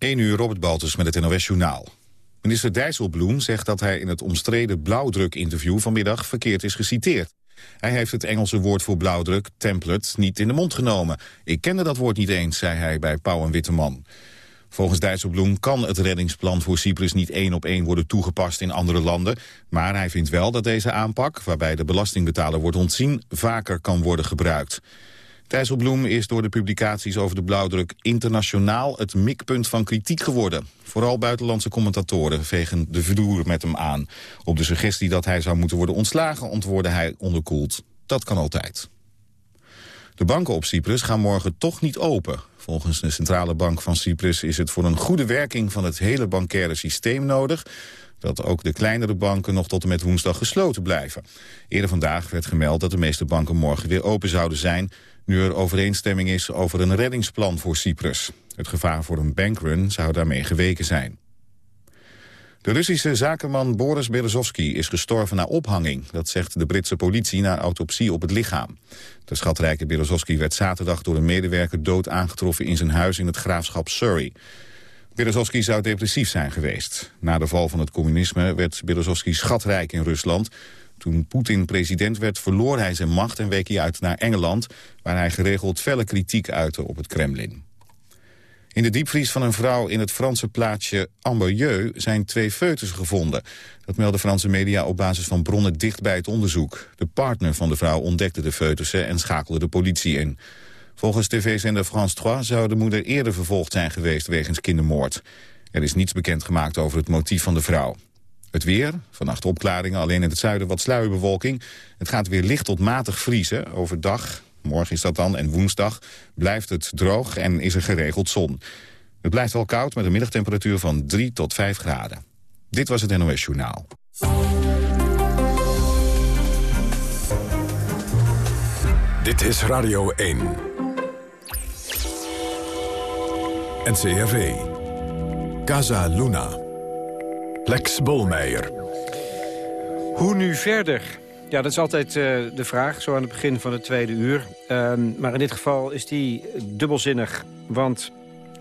1 uur Robert Baltus met het NOS Journaal. Minister Dijsselbloem zegt dat hij in het omstreden blauwdruk-interview vanmiddag verkeerd is geciteerd. Hij heeft het Engelse woord voor blauwdruk, template, niet in de mond genomen. Ik kende dat woord niet eens, zei hij bij Pauw en Witteman. Volgens Dijsselbloem kan het reddingsplan voor Cyprus niet één op één worden toegepast in andere landen. Maar hij vindt wel dat deze aanpak, waarbij de belastingbetaler wordt ontzien, vaker kan worden gebruikt. Dijsselbloem is door de publicaties over de blauwdruk internationaal het mikpunt van kritiek geworden. Vooral buitenlandse commentatoren vegen de vloer met hem aan. Op de suggestie dat hij zou moeten worden ontslagen antwoordde hij onderkoeld. Dat kan altijd. De banken op Cyprus gaan morgen toch niet open. Volgens de Centrale Bank van Cyprus is het voor een goede werking van het hele bankaire systeem nodig dat ook de kleinere banken nog tot en met woensdag gesloten blijven. Eerder vandaag werd gemeld dat de meeste banken morgen weer open zouden zijn nu er overeenstemming is over een reddingsplan voor Cyprus. Het gevaar voor een bankrun zou daarmee geweken zijn. De Russische zakenman Boris Berezovsky is gestorven na ophanging. Dat zegt de Britse politie na autopsie op het lichaam. De schatrijke Berezovsky werd zaterdag door een medewerker dood aangetroffen in zijn huis in het graafschap Surrey. Berezovsky zou depressief zijn geweest. Na de val van het communisme werd Berezovsky schatrijk in Rusland. Toen Poetin president werd verloor hij zijn macht en week hij uit naar Engeland... waar hij geregeld felle kritiek uitte op het Kremlin. In de diepvries van een vrouw in het Franse plaatsje Amberieu zijn twee foetussen gevonden. Dat melden Franse media op basis van bronnen dicht bij het onderzoek. De partner van de vrouw ontdekte de foetussen en schakelde de politie in. Volgens tv-zender France 3 zou de moeder eerder vervolgd zijn geweest wegens kindermoord. Er is niets bekendgemaakt over het motief van de vrouw. Het weer, vannacht opklaringen, alleen in het zuiden wat sluierbewolking. Het gaat weer licht tot matig vriezen. Overdag, morgen is dat dan, en woensdag blijft het droog en is er geregeld zon. Het blijft wel koud met een middagtemperatuur van 3 tot 5 graden. Dit was het NOS Journaal. Dit is Radio 1. NCRV. Casa Luna. Lex Bolmeijer. Hoe nu verder? Ja, dat is altijd uh, de vraag, zo aan het begin van het tweede uur. Uh, maar in dit geval is die dubbelzinnig, want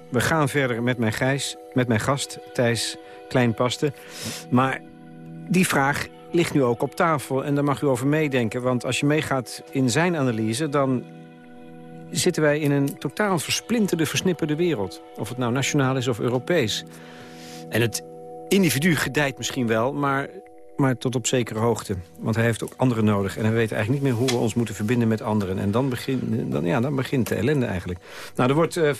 we gaan verder met mijn, gijs, met mijn gast, Thijs Kleinpaste. Maar die vraag ligt nu ook op tafel en daar mag u over meedenken. Want als je meegaat in zijn analyse, dan zitten wij in een totaal versplinterde, versnipperde wereld. Of het nou nationaal is of Europees. En het individu gedijt misschien wel, maar, maar tot op zekere hoogte. Want hij heeft ook anderen nodig. En hij weet eigenlijk niet meer hoe we ons moeten verbinden met anderen. En dan, begin, dan, ja, dan begint de ellende eigenlijk. Nou, er wordt uh,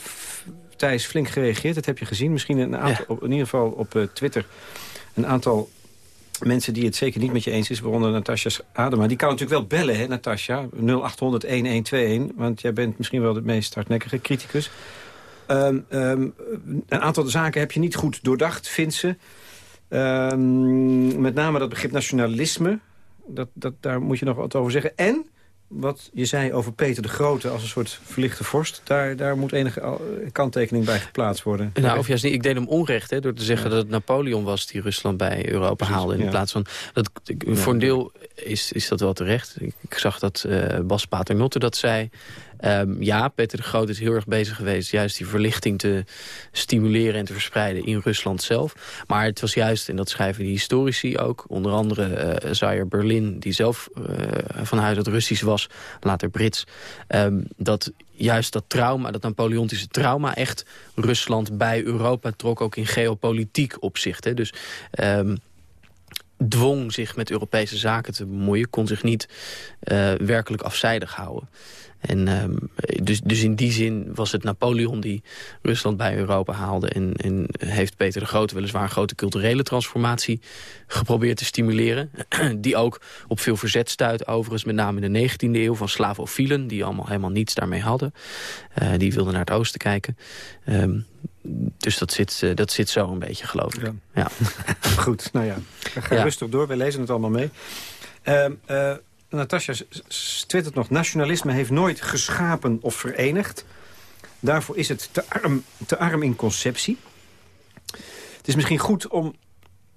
Thijs flink gereageerd, dat heb je gezien. Misschien een aantal, op, in ieder geval op uh, Twitter... een aantal mensen die het zeker niet met je eens is, waaronder Natasja Adema. Die kan natuurlijk wel bellen, hè, Natasja, 0800-1121. Want jij bent misschien wel de meest hardnekkige criticus. Um, um, een aantal zaken heb je niet goed doordacht, vindt ze. Um, met name dat begrip nationalisme. Dat, dat, daar moet je nog wat over zeggen. En wat je zei over Peter de Grote als een soort verlichte vorst... daar, daar moet enige kanttekening bij geplaatst worden. Nou, of juist niet, ik deed hem onrecht hè, door te zeggen dat het Napoleon was... die Rusland bij Europa haalde in plaats van... Dat, voor een deel is, is dat wel terecht. Ik, ik zag dat uh, Bas Paternotte dat zei... Um, ja, Peter de Groot is heel erg bezig geweest... juist die verlichting te stimuleren en te verspreiden in Rusland zelf. Maar het was juist, en dat schrijven die historici ook... onder andere uh, Zaire Berlin, die zelf uh, van huis uit Russisch was... later Brits, um, dat juist dat trauma, dat Napoleontische trauma... echt Rusland bij Europa trok, ook in geopolitiek opzicht. Hè. Dus... Um, dwong zich met Europese zaken te bemoeien... kon zich niet uh, werkelijk afzijdig houden. En um, dus, dus in die zin was het Napoleon die Rusland bij Europa haalde. En, en heeft Peter de Grote weliswaar een grote culturele transformatie geprobeerd te stimuleren. die ook op veel verzet stuit overigens, met name in de 19e eeuw... van slavofielen, die allemaal helemaal niets daarmee hadden. Uh, die wilden naar het oosten kijken. Um, dus dat zit, uh, dat zit zo een beetje, geloof ik. Ja. ja. Goed, nou ja. Ga ja. rustig door, wij lezen het allemaal mee. Uh, uh, Natasja twittert nog... nationalisme heeft nooit geschapen of verenigd. Daarvoor is het te arm, te arm in conceptie. Het is misschien goed om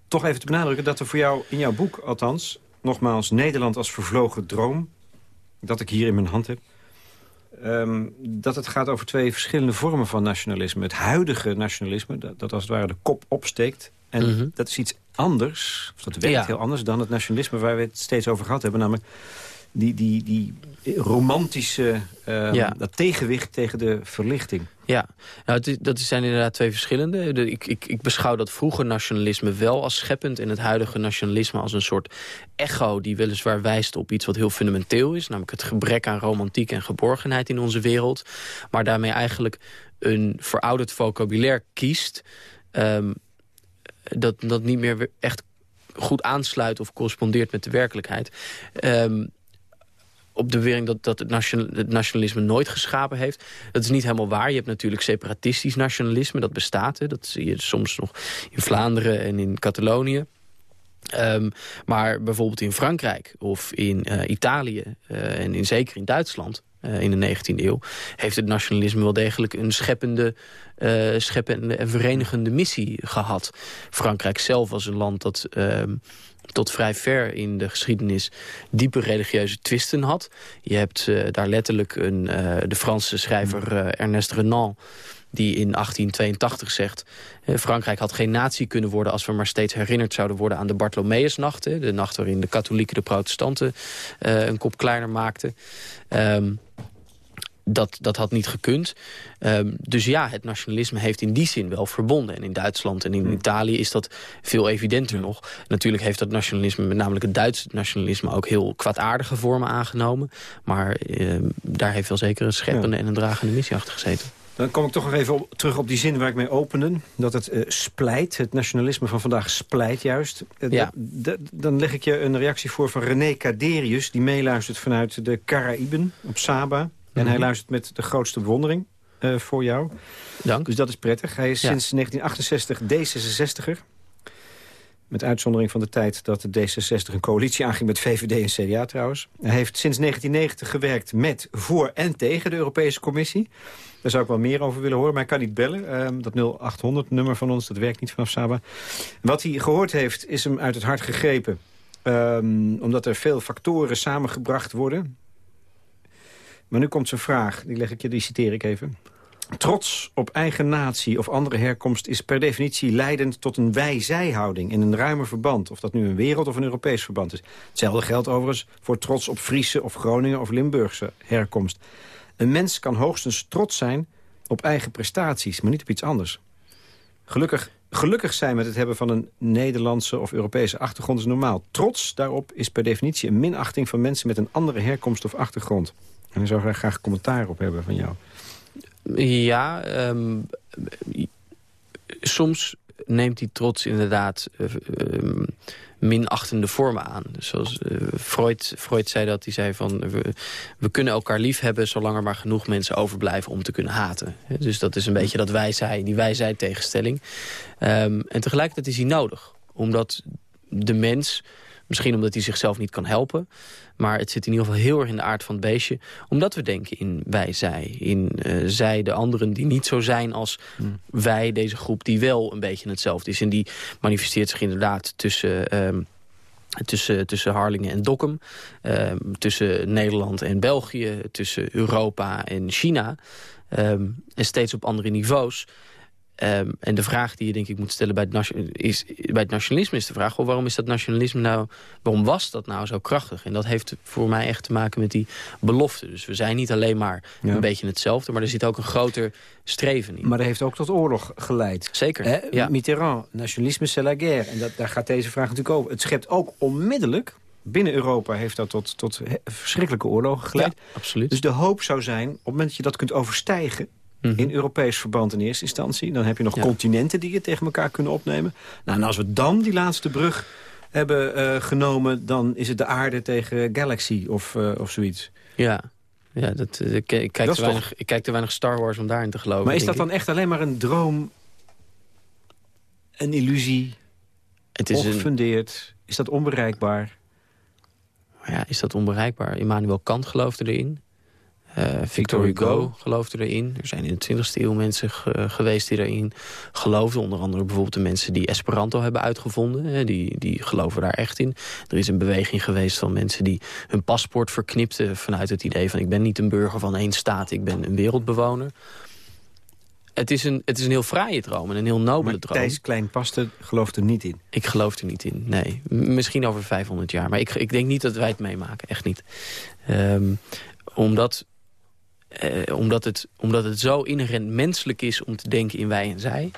toch even te benadrukken... dat er voor jou, in jouw boek althans... nogmaals, Nederland als vervlogen droom... dat ik hier in mijn hand heb... ehm, dat het gaat over twee verschillende vormen van nationalisme. Het huidige nationalisme, dat, dat als het ware de kop opsteekt. En mhm. dat is iets anders, of dat werkt heel anders dan het nationalisme... waar we het steeds over gehad hebben. Namelijk die, die, die romantische uh, dat tegenwicht tegen de verlichting. Ja, nou, dat zijn inderdaad twee verschillende. ik, ik, ik beschouw dat vroege nationalisme wel als scheppend... en het huidige nationalisme als een soort echo... die weliswaar wijst op iets wat heel fundamenteel is... namelijk het gebrek aan romantiek en geborgenheid in onze wereld... maar daarmee eigenlijk een verouderd vocabulaire kiest... Um, dat, dat niet meer echt goed aansluit of correspondeert met de werkelijkheid. Um, op de bewering dat, dat het, nationalisme nooit geschapen heeft. Dat is niet helemaal waar. Je hebt natuurlijk separatistisch nationalisme, dat bestaat. Hè. Dat zie je soms nog in Vlaanderen en in Catalonië. Um, maar bijvoorbeeld in Frankrijk of in uh, Italië uh, en in, zeker in Duitsland... Uh, in de 19e eeuw, heeft het nationalisme wel degelijk een scheppende, scheppende en verenigende missie gehad. Frankrijk zelf was een land dat ehm, tot vrij ver in de geschiedenis diepe religieuze twisten had. Je hebt uh, daar letterlijk een, uh, de Franse schrijver uh, Ernest Renan die in 1882 zegt... Frankrijk had geen natie kunnen worden... als we maar steeds herinnerd zouden worden aan de Bartholomeusnacht. De nacht waarin de katholieken de protestanten een kop kleiner maakten. Um, dat, dat had niet gekund. Um, dus ja, het nationalisme heeft in die zin wel verbonden. En in Duitsland en in hmm. Italië is dat veel evidenter nog. Natuurlijk heeft dat nationalisme, met namelijk het Duitse nationalisme... ook heel kwaadaardige vormen aangenomen. Maar um, daar heeft wel zeker een scheppende en een dragende missie achter gezeten. Dan kom ik toch nog even op, terug op die zin waar ik mee opende. Dat het uh, splijt, het nationalisme van vandaag splijt juist. Uh, ja. Dan leg ik je een reactie voor van René Caderius... die meeluistert vanuit de Caraïben op Saba. En hij mhm. luistert met de grootste bewondering uh, voor jou. Dank. Dus dat is prettig. Hij is sinds 1968 D66er. Met uitzondering van de tijd dat de D66 een coalitie aanging met VVD en CDA trouwens. Hij heeft sinds 1990 gewerkt met, voor en tegen de Europese Commissie. Daar zou ik wel meer over willen horen, maar hij kan niet bellen. Um, dat 0800-nummer van ons, dat werkt niet vanaf Saba. Wat hij gehoord heeft, is hem uit het hart gegrepen. Um, omdat er veel factoren samengebracht worden. Maar nu komt zijn vraag, die, leg ik je, die citeer ik even. Trots op eigen natie of andere herkomst is per definitie leidend tot een wij-zij-houding in een ruimer verband. Of dat nu een wereld- of een Europees verband is. Hetzelfde geldt overigens voor trots op Friese of Groningen of Limburgse herkomst. Een mens kan hoogstens trots zijn op eigen prestaties, maar niet op iets anders. Gelukkig, gelukkig zijn met het hebben van een Nederlandse of Europese achtergrond is normaal. Trots daarop is per definitie een minachting van mensen met een andere herkomst of achtergrond. En daar zou ik graag commentaar op hebben van jou. Ja, um, soms neemt die trots inderdaad uh, minachtende vormen aan. Zoals uh, Freud, Freud zei dat, hij zei van... We, kunnen elkaar lief hebben zolang er maar genoeg mensen overblijven om te kunnen haten. Dus dat is een beetje dat wij die wij tegenstelling. Um, en tegelijkertijd is hij nodig. Omdat de mens Misschien omdat hij zichzelf niet kan helpen. Maar het zit in ieder geval heel erg in de aard van het beestje. Omdat we denken in wij, zij. In uh, zij, de anderen die niet zo zijn als hmm. wij, deze groep die wel een beetje hetzelfde is. En die manifesteert zich inderdaad tussen... Um, tussen, tussen Harlingen en Dokkum, um, tussen Nederland en België, tussen Europa en China. Um, en steeds op andere niveaus. Ehm, en de vraag die je denk ik moet stellen bij het, is, bij het nationalisme is de vraag... Oh, waarom is dat nationalisme nou, waarom was dat nou zo krachtig? En dat heeft voor mij echt te maken met die belofte. Dus we zijn niet alleen maar een beetje hetzelfde... maar er zit ook een groter streven in. Maar dat heeft ook tot oorlog geleid. Zeker, ja. Mitterrand, nationalisme c'est la guerre. En dat, daar gaat deze vraag natuurlijk over. Het schept ook onmiddellijk binnen Europa heeft dat tot, tot verschrikkelijke oorlogen geleid. Ja, absoluut. Dus de hoop zou zijn, op het moment dat je dat kunt overstijgen... Mhm. In Europees verband in eerste instantie. Dan heb je nog continenten die je tegen elkaar kunnen opnemen. Nou, en als we dan die laatste brug hebben uh, genomen... dan is het de aarde tegen Galaxy of, uh, of zoiets. Ja, ja dat, uh, ik, ik, kijk dat te weinig, toch... ik kijk te weinig Star Wars om daarin te geloven. Maar is dat dan echt alleen maar een droom, een illusie, het is ongefundeerd? Een... Is dat onbereikbaar? Ja, is dat onbereikbaar? Immanuel Kant geloofde erin. Uh, Victor Hugo geloofde erin. Er zijn in de 20e eeuw mensen geweest die erin geloofden. Onder andere bijvoorbeeld de mensen die Esperanto hebben uitgevonden. Hè, die, die geloven daar echt in. Er is een beweging geweest van mensen die hun paspoort verknipten... vanuit het idee van ik ben niet een burger van één staat, ik ben een wereldbewoner. Het is, een, het is een heel fraaie droom en een heel nobele maar droom. Thijs Klein-Paste gelooft er niet in? Ik geloof er niet in, nee. misschien over 500 jaar. Maar ik, ik denk niet dat wij het meemaken, echt niet. Um, omdat eh, omdat, het, omdat het zo inherent menselijk is om te denken in wij en zij.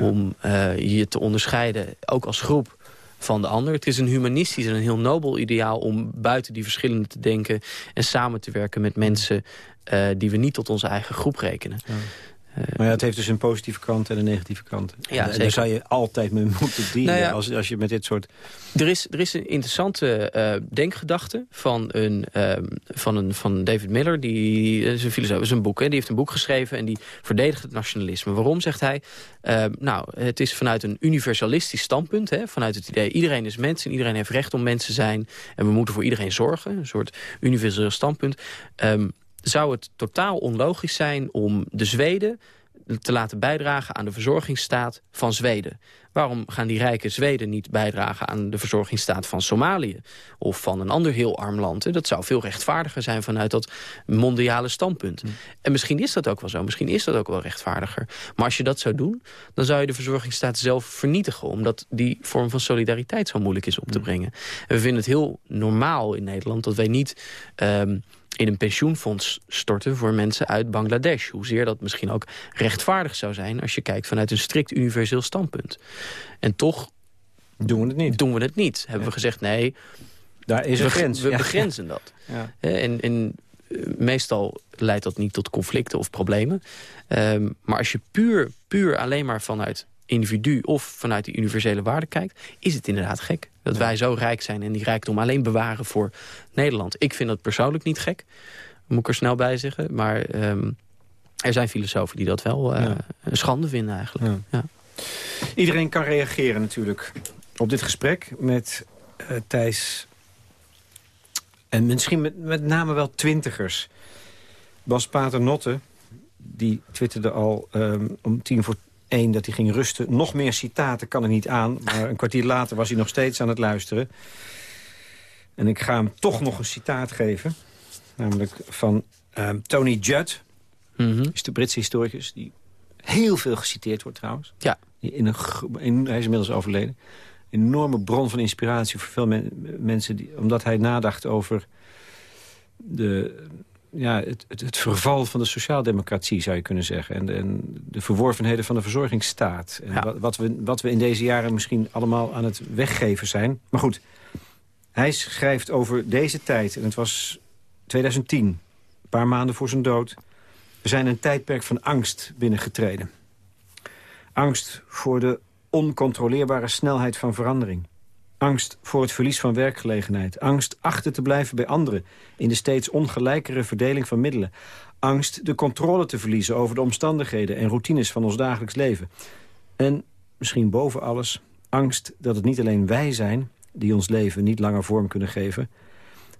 Om uh, je te onderscheiden, ook als groep, van de ander. Het is een humanistisch en een heel nobel ideaal om buiten die verschillen te denken... en samen te werken met mensen uh, die we niet tot onze eigen groep rekenen. Ja. Maar ja, het heeft dus een positieve kant en een negatieve kant. Ja, en daar zou je altijd mee moeten dealen nou als, als je met dit soort... Er is, er is een interessante uh, denkgedachte van, een, uh, van, een, van David Miller. Die is een filosoof, is een boek. Hè, die heeft een boek geschreven en die verdedigt het nationalisme. Waarom, zegt hij? Uh, nou, het is vanuit een universalistisch standpunt. Hè, vanuit het idee, iedereen is mens en iedereen heeft recht om mens te zijn. En we moeten voor iedereen zorgen. Een soort universeel standpunt. Um, zou het totaal onlogisch zijn om de Zweden te laten bijdragen aan de verzorgingsstaat van Zweden. Waarom gaan die rijke Zweden niet bijdragen aan de verzorgingsstaat van Somalië? Of van een ander heel arm land? Dat zou veel rechtvaardiger zijn vanuit dat mondiale standpunt. Hm. En misschien is dat ook wel zo. Misschien is dat ook wel rechtvaardiger. Maar als je dat zou doen, dan zou je de verzorgingsstaat zelf vernietigen. Omdat die vorm van solidariteit zo moeilijk is op te hm. brengen. En we vinden het heel normaal in Nederland dat wij niet... Um, in een pensioenfonds storten voor mensen uit Bangladesh. Hoezeer dat misschien ook rechtvaardig zou zijn... als je kijkt vanuit een strikt universeel standpunt. En toch doen we het niet. Doen we het niet. Hebben we gezegd, nee, daar is een grens. We begrenzen dat. Ja. En, en eh, meestal leidt dat niet tot conflicten of problemen. Um, maar als je puur, puur alleen maar vanuit individu of vanuit die universele waarde kijkt... is het inderdaad gek dat wij zo rijk zijn en die rijkdom alleen bewaren voor Nederland. Ik vind dat persoonlijk niet gek, moet ik er snel bij zeggen. Maar um, er zijn filosofen die dat wel uh, een schande vinden eigenlijk. Ja. Iedereen kan reageren natuurlijk op dit gesprek met uh, Thijs... en misschien met, met name wel twintigers. Bas Paternotte, die twitterde al um, om tien voor Eén, dat hij ging rusten. Nog meer citaten kan er niet aan. Maar een kwartier later was hij nog steeds aan het luisteren. En ik ga hem toch nog een citaat geven. Namelijk van ehm, Tony Judd. Mm is de Britse historicus die heel veel geciteerd wordt trouwens. Ja. In een, in, hij is inmiddels overleden. Een enorme bron van inspiratie voor veel mensen. Die, omdat hij nadacht over de ja, het, het, het, verval van de sociaaldemocratie, zou je kunnen zeggen. En de, en de verworvenheden van de verzorgingsstaat. En wat, wat, we, wat we in deze jaren misschien allemaal aan het weggeven zijn. Maar goed, hij schrijft over deze tijd. En het was 2010, een paar maanden voor zijn dood. We zijn een tijdperk van angst binnengetreden. Angst voor de oncontroleerbare snelheid van verandering. Angst voor het verlies van werkgelegenheid. Angst achter te blijven bij anderen in de steeds ongelijkere verdeling van middelen. Angst de controle te verliezen over de omstandigheden en routines van ons dagelijks leven. En misschien boven alles angst dat het niet alleen wij zijn... die ons leven niet langer vorm kunnen geven...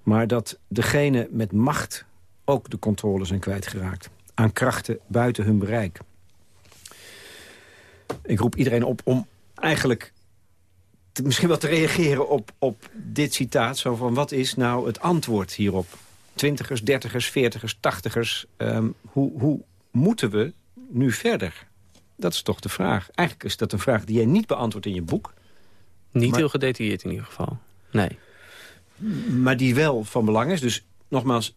maar dat degene met macht ook de controle zijn kwijtgeraakt. Aan krachten buiten hun bereik. Ik roep iedereen op om eigenlijk misschien wel te reageren op, op dit citaat. Zo van, wat is nou het antwoord hierop? Twintigers, dertigers, veertigers, tachtigers. Um, hoe, hoe moeten we nu verder? Dat is toch de vraag. Eigenlijk is dat een vraag die jij niet beantwoordt in je boek. Niet heel gedetailleerd in ieder geval. Nee. Maar die wel van belang is. Dus nogmaals,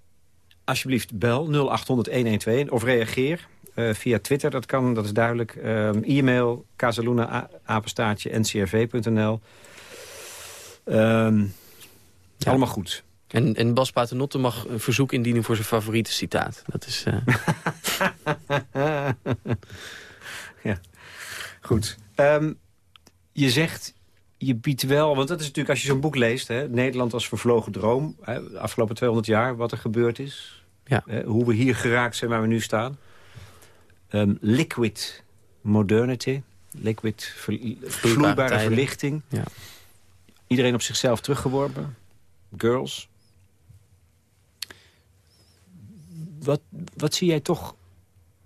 alsjeblieft bel 0800-112 of reageer. Uh, via Twitter, dat kan, dat is duidelijk. Uh, E-mail, casaluna, apenstaartje, ncrv.nl. Um, ja. Allemaal goed. En, en Bas Paternotte mag een verzoek indienen voor zijn favoriete citaat. Dat is... Uh... ja, goed. Um, je zegt, je biedt wel... Want dat is natuurlijk, als je zo'n boek leest... Hè, Nederland als vervlogen droom... Hè, de afgelopen 200 jaar, wat er gebeurd is... Ja. Hè, hoe we hier geraakt zijn waar we nu staan... Um, liquid modernity, liquid ver, vloeibare verlichting. Ja. Iedereen op zichzelf teruggeworpen. Girls. wat, wat zie jij toch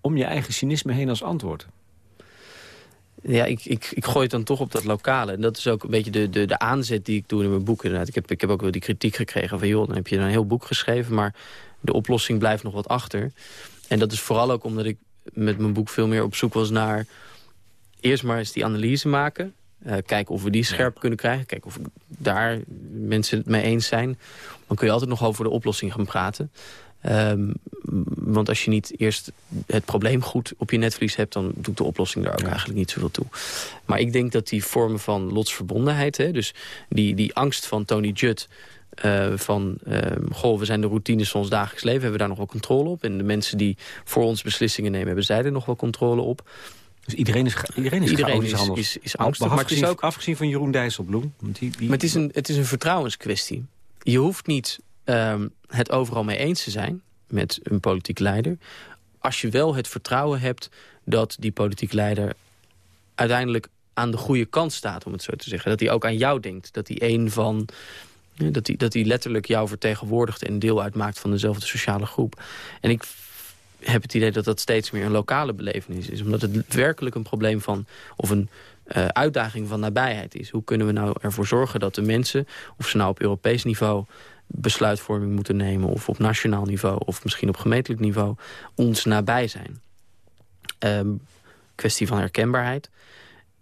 om je eigen cynisme heen als antwoord? Ja, ik, ik, ik gooi het dan toch op dat lokale. En dat is ook een beetje de, de, de aanzet die ik doe in mijn boek. Inderdaad. Ik, heb, ik heb ook wel die kritiek gekregen van... joh, dan heb je een heel boek geschreven... maar de oplossing blijft nog wat achter. En dat is vooral ook omdat ik met mijn boek veel meer op zoek was naar... eerst maar eens die analyse maken. Uh, kijken of we die scherp kunnen krijgen. Kijken of daar mensen het mee eens zijn. Dan kun je altijd nog over de oplossing gaan praten. Um, want als je niet eerst het probleem goed op je netvlies hebt... dan doet de oplossing daar ook eigenlijk niet zoveel toe. Maar ik denk dat die vormen van lotsverbondenheid... Hè, dus die, die angst van Tony Judd... Uh, van, uh, goh, we zijn de routines van ons dagelijks leven... hebben we daar nog wel controle op. En de mensen die voor ons beslissingen nemen... hebben zij er nog wel controle op. Dus iedereen is, iedereen is iedereen is, is, is, angstig. Maar het is ook afgezien van Jeroen Dijsselbloem. Die, die... Maar het is, een, het is een vertrouwenskwestie. Je hoeft niet um, het overal mee eens te zijn met een politiek leider. Als je wel het vertrouwen hebt dat die politiek leider uiteindelijk aan de goede kant staat, om het zo te zeggen. Dat hij ook aan jou denkt. Dat hij een van... Dat hij, dat hij letterlijk jou vertegenwoordigt en deel uitmaakt van dezelfde sociale groep. En ik heb het idee dat dat steeds meer een lokale belevenis is. Omdat het werkelijk een probleem van... of een uh, uitdaging van nabijheid is. Hoe kunnen we nou ervoor zorgen dat de mensen... of ze nou op Europees niveau besluitvorming moeten nemen... of op nationaal niveau of misschien op gemeentelijk niveau... ons nabij zijn. Um, kwestie van herkenbaarheid.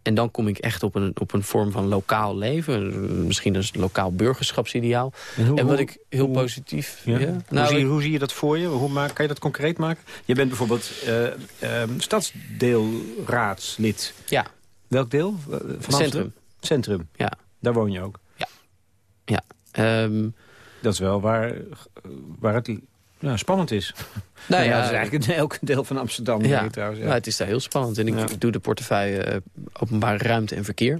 En dan kom ik echt op een, op een vorm van lokaal leven. Misschien een lokaal burgerschapsideaal. En, en wat ik heel positief... Ja? Nou, hoe, zie je, hoe, zie je, dat voor je? Hoe maak, kan je dat concreet maken? Je bent bijvoorbeeld uh, uh, stadsdeelraadslid. Ja. Welk deel? Van Centrum. Centrum. Ja. Daar woon je ook? Ja. Ja. Um, dat is wel waar, waar het ja, spannend is. Nou ja, dat is eigenlijk in elk deel van Amsterdam. Ja, trouwens, ja. Nou, het is daar heel spannend. En ik doe de portefeuille uh, openbare ruimte en verkeer.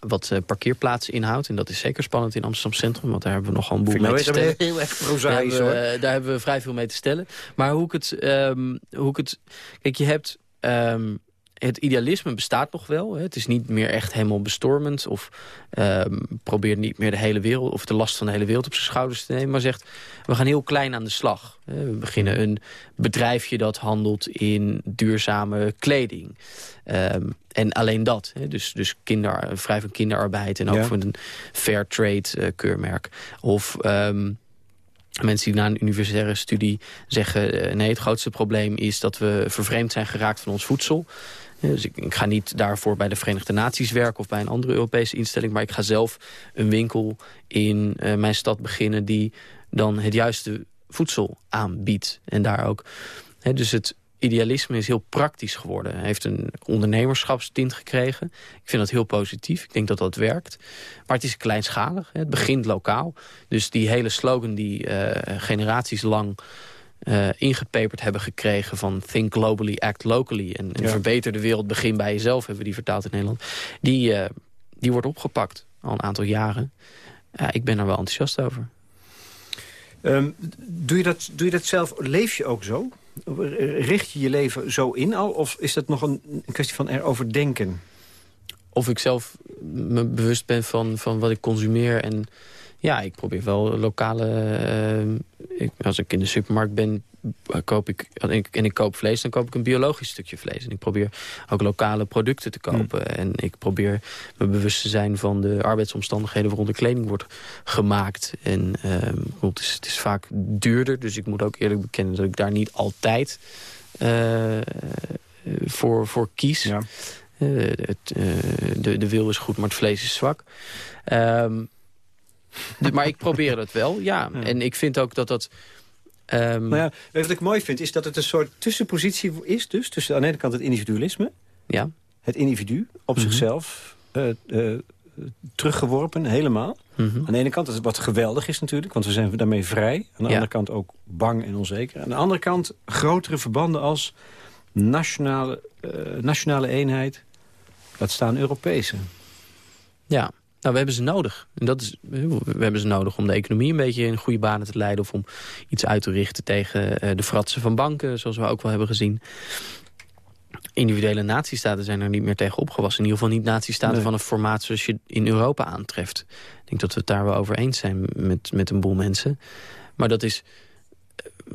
Wat uh, parkeerplaatsen inhoudt. En dat is zeker spannend in Amsterdam Centrum. Want daar hebben we nogal een boel mee te stellen. Heel erg prozaïs daar, hebben we, daar hebben we vrij veel mee te stellen. Maar hoe ik het... Um, hoe ik het kijk, je hebt... Um, het idealisme bestaat nog wel. Hè. Het is niet meer echt helemaal bestormend. Of um, probeert niet meer de hele wereld of de last van de hele wereld op zijn schouders te nemen. Maar zegt, we gaan heel klein aan de slag. We beginnen een bedrijfje dat handelt in duurzame kleding. Um, en alleen dat. Hè. Dus, dus kinder, vrij van kinderarbeid en ook ja. voor een fair trade uh, keurmerk. Of... Um, Mensen die na een universitaire studie zeggen... Uh, nee, het grootste probleem is dat we vervreemd zijn geraakt van ons voedsel. Dus ik, ga niet daarvoor bij de Verenigde Naties werken... of bij een andere Europese instelling... maar ik ga zelf een winkel in uh, mijn stad beginnen... die dan het juiste voedsel aanbiedt. En daar ook... Dus het idealisme is heel praktisch geworden. Heeft een ondernemerschapstint gekregen. Ik vind dat heel positief. Ik denk dat dat werkt. Maar het is kleinschalig. Het begint lokaal. Dus die hele slogan die uh, generaties lang uh, ingepeperd hebben gekregen van think globally, act locally. En, en ja. verbeter de wereld, begin bij jezelf, hebben we die vertaald in Nederland. Die, uh, die wordt opgepakt al een aantal jaren. Uh, ik ben er wel enthousiast over. Um, doe, je dat, doe je dat zelf, leef je ook zo? Richt je je leven zo in al? Of is dat nog een, een kwestie van erover denken? Of ik zelf me bewust ben van, van wat ik consumeer en ja, ik probeer wel lokale... Uh, ik, als ik in de supermarkt ben, koop ik, en ik, en ik koop vlees, dan koop ik een biologisch stukje vlees. En ik probeer ook lokale producten te kopen. Mm. En ik probeer me bewust te zijn van de arbeidsomstandigheden waarom de kleding wordt gemaakt. En uh, het, is, het is vaak duurder, dus ik moet ook eerlijk bekennen dat ik daar niet altijd uh, voor, voor kies. Ja. het, de, de wil is goed, maar het vlees is zwak. Um, maar ik probeer het wel, ja. ja. En ik vind ook dat dat... Um... Nou ja, wat ik mooi vind, is dat het een soort tussenpositie is. Dus tussen aan de ene kant het individualisme. Ja. Het individu op mm -hmm. zichzelf uh, uh, teruggeworpen, helemaal. Mm -hmm. Aan de ene kant, is wat geweldig is natuurlijk, want we zijn daarmee vrij. Aan de ja. andere kant ook bang en onzeker. Aan de andere kant grotere verbanden als nationale, uh, nationale eenheid. Dat staan Europese. Ja, nou, we hebben ze nodig. En dat is, we hebben ze nodig om de economie een beetje in goede banen te leiden... of om iets uit te richten tegen uh, de fratsen van banken, zoals we ook wel hebben gezien. Individuele natiestaten zijn er niet meer tegen opgewassen. In ieder geval niet natiestaten nee. van een formaat zoals je in Europa aantreft. Ik denk dat we het daar wel over eens zijn met, met een boel mensen. Maar dat is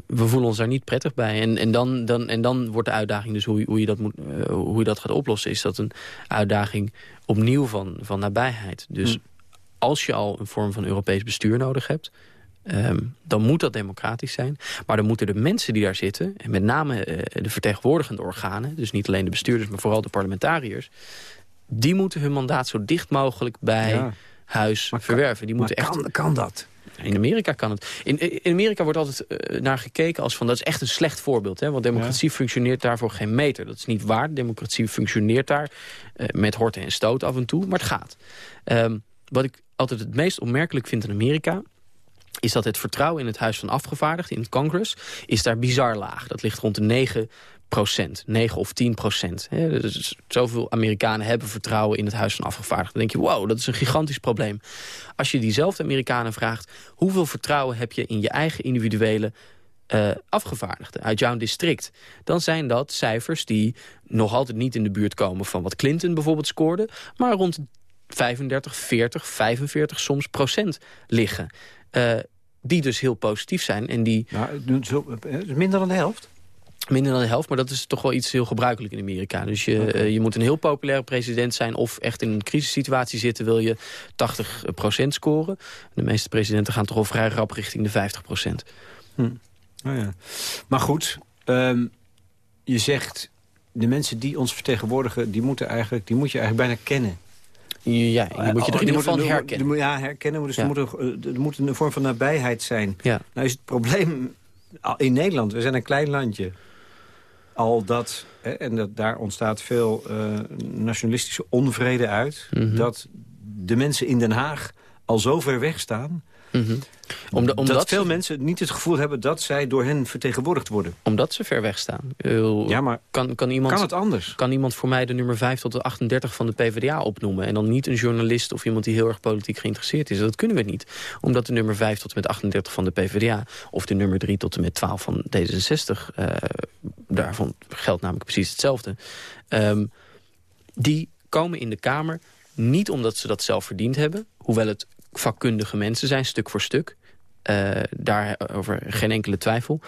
we voelen ons daar niet prettig bij. En, en, dan, dan, en dan wordt de uitdaging dus hoe, hoe, je dat moet, uh, hoe je dat gaat oplossen... is dat een uitdaging opnieuw van, van nabijheid. Dus hm. als je al een vorm van Europees bestuur nodig hebt... Um, dan moet dat democratisch zijn. Maar dan moeten de mensen die daar zitten... en met name uh, de vertegenwoordigende organen... dus niet alleen de bestuurders, maar vooral de parlementariërs... die moeten hun mandaat zo dicht mogelijk bij ja. huis maar verwerven. Die moeten kan, echt... kan dat? In Amerika kan het. In, in Amerika wordt altijd uh, naar gekeken als van... dat is echt een slecht voorbeeld. Hè? Want democratie ja. functioneert daarvoor geen meter. Dat is niet waar. Democratie functioneert daar uh, met horten en stoot af en toe. Maar het gaat. Um, wat ik altijd het meest opmerkelijk vind in Amerika is dat het vertrouwen in het Huis van Afgevaardigden, in het Congress, is daar bizar laag. Dat ligt rond de 9 procent, 9 of 10 procent. Dus zoveel Amerikanen hebben vertrouwen in het Huis van Afgevaardigden. Dan denk je, wow, dat is een gigantisch probleem. Als je diezelfde Amerikanen vraagt... hoeveel vertrouwen heb je in je eigen individuele uh, afgevaardigden uit jouw district... dan zijn dat cijfers die nog altijd niet in de buurt komen... van wat Clinton bijvoorbeeld scoorde... maar rond 35, 40, 45 soms procent liggen. Uh, die dus heel positief zijn. En die... Nou, minder dan de helft? Minder dan de helft, maar dat is toch wel iets heel gebruikelijk in Amerika. Dus je, okay. uh, je moet een heel populaire president zijn... of echt in een crisissituatie zitten, wil je 80% scoren. De meeste presidenten gaan toch al vrij rap richting de 50%. Hm. Oh ja. Maar goed, um, je zegt... de mensen die ons vertegenwoordigen, die, moeten eigenlijk, die moet je eigenlijk bijna kennen. Ja, die moet je er in ieder geval herkennen. Ja, herkennen. Dus ja. er, moet er, er moet een vorm van nabijheid zijn. Ja. Nou is het probleem in Nederland, we zijn een klein landje... al dat, hè, en dat, daar ontstaat veel uh, nationalistische onvrede uit... Mm -hmm. dat de mensen in Den Haag al zo ver weg staan... Mm -hmm. Om de, omdat dat veel ze... mensen niet het gevoel hebben dat zij door hen vertegenwoordigd worden. Omdat ze ver weg staan. Uh, ja, maar kan, kan, iemand, kan het anders? Kan iemand voor mij de nummer 5 tot de 38 van de PvdA opnoemen? En dan niet een journalist of iemand die heel erg politiek geïnteresseerd is. Dat kunnen we niet. Omdat de nummer 5 tot en met 38 van de PvdA... of de nummer 3 tot en met 12 van D66... Uh, daarvan geldt namelijk precies hetzelfde. Um, die komen in de Kamer niet omdat ze dat zelf verdiend hebben... hoewel het vakkundige mensen zijn, stuk voor stuk. Uh, daarover geen enkele twijfel.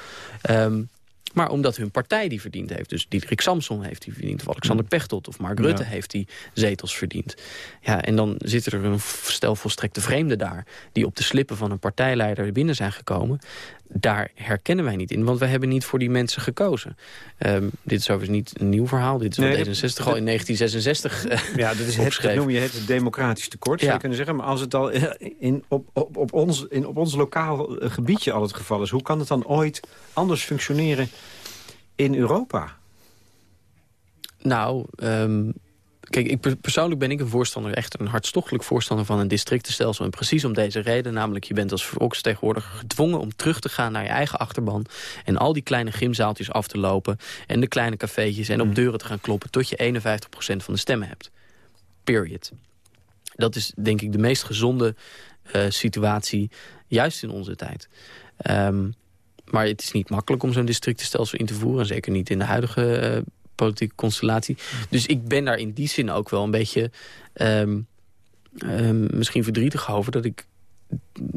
Um, maar omdat hun partij die verdiend heeft. Dus Diederik Samson heeft die verdiend. Of Alexander Pechtold of Mark Rutte ja. heeft die zetels verdiend. Ja, en dan zitten er een stel volstrekte vreemden daar... die op de slippen van een partijleider binnen zijn gekomen. Daar herkennen wij niet in, want wij hebben niet voor die mensen gekozen. Um, dit is overigens niet een nieuw verhaal. Dit is nee, 66 al in 1966 uh, Ja, dat, is het, dat noem je het democratisch tekort, ja. zou je kunnen zeggen. Maar als het al in, op, op, op, ons, in, op ons lokaal gebiedje al het geval is... hoe kan het dan ooit anders functioneren in Europa? Nou, um, kijk, ik, persoonlijk ben ik een voorstander, echt een hartstochtelijk voorstander van een districtenstelsel. En precies om deze reden, namelijk je bent als volksvertegenwoordiger gedwongen om terug te gaan naar je eigen achterban. En al die kleine gymzaaltjes af te lopen en de kleine cafeetjes en op deuren te gaan kloppen tot je 51% van de stemmen hebt. Period. Dat is denk ik de meest gezonde uh, situatie, juist in onze tijd. Um, maar het is niet makkelijk om zo'n districtenstelsel in te voeren. En zeker niet in de huidige uh, politieke constellatie. Dus ik ben daar in die zin ook wel een beetje... Um, um, misschien verdrietig over dat ik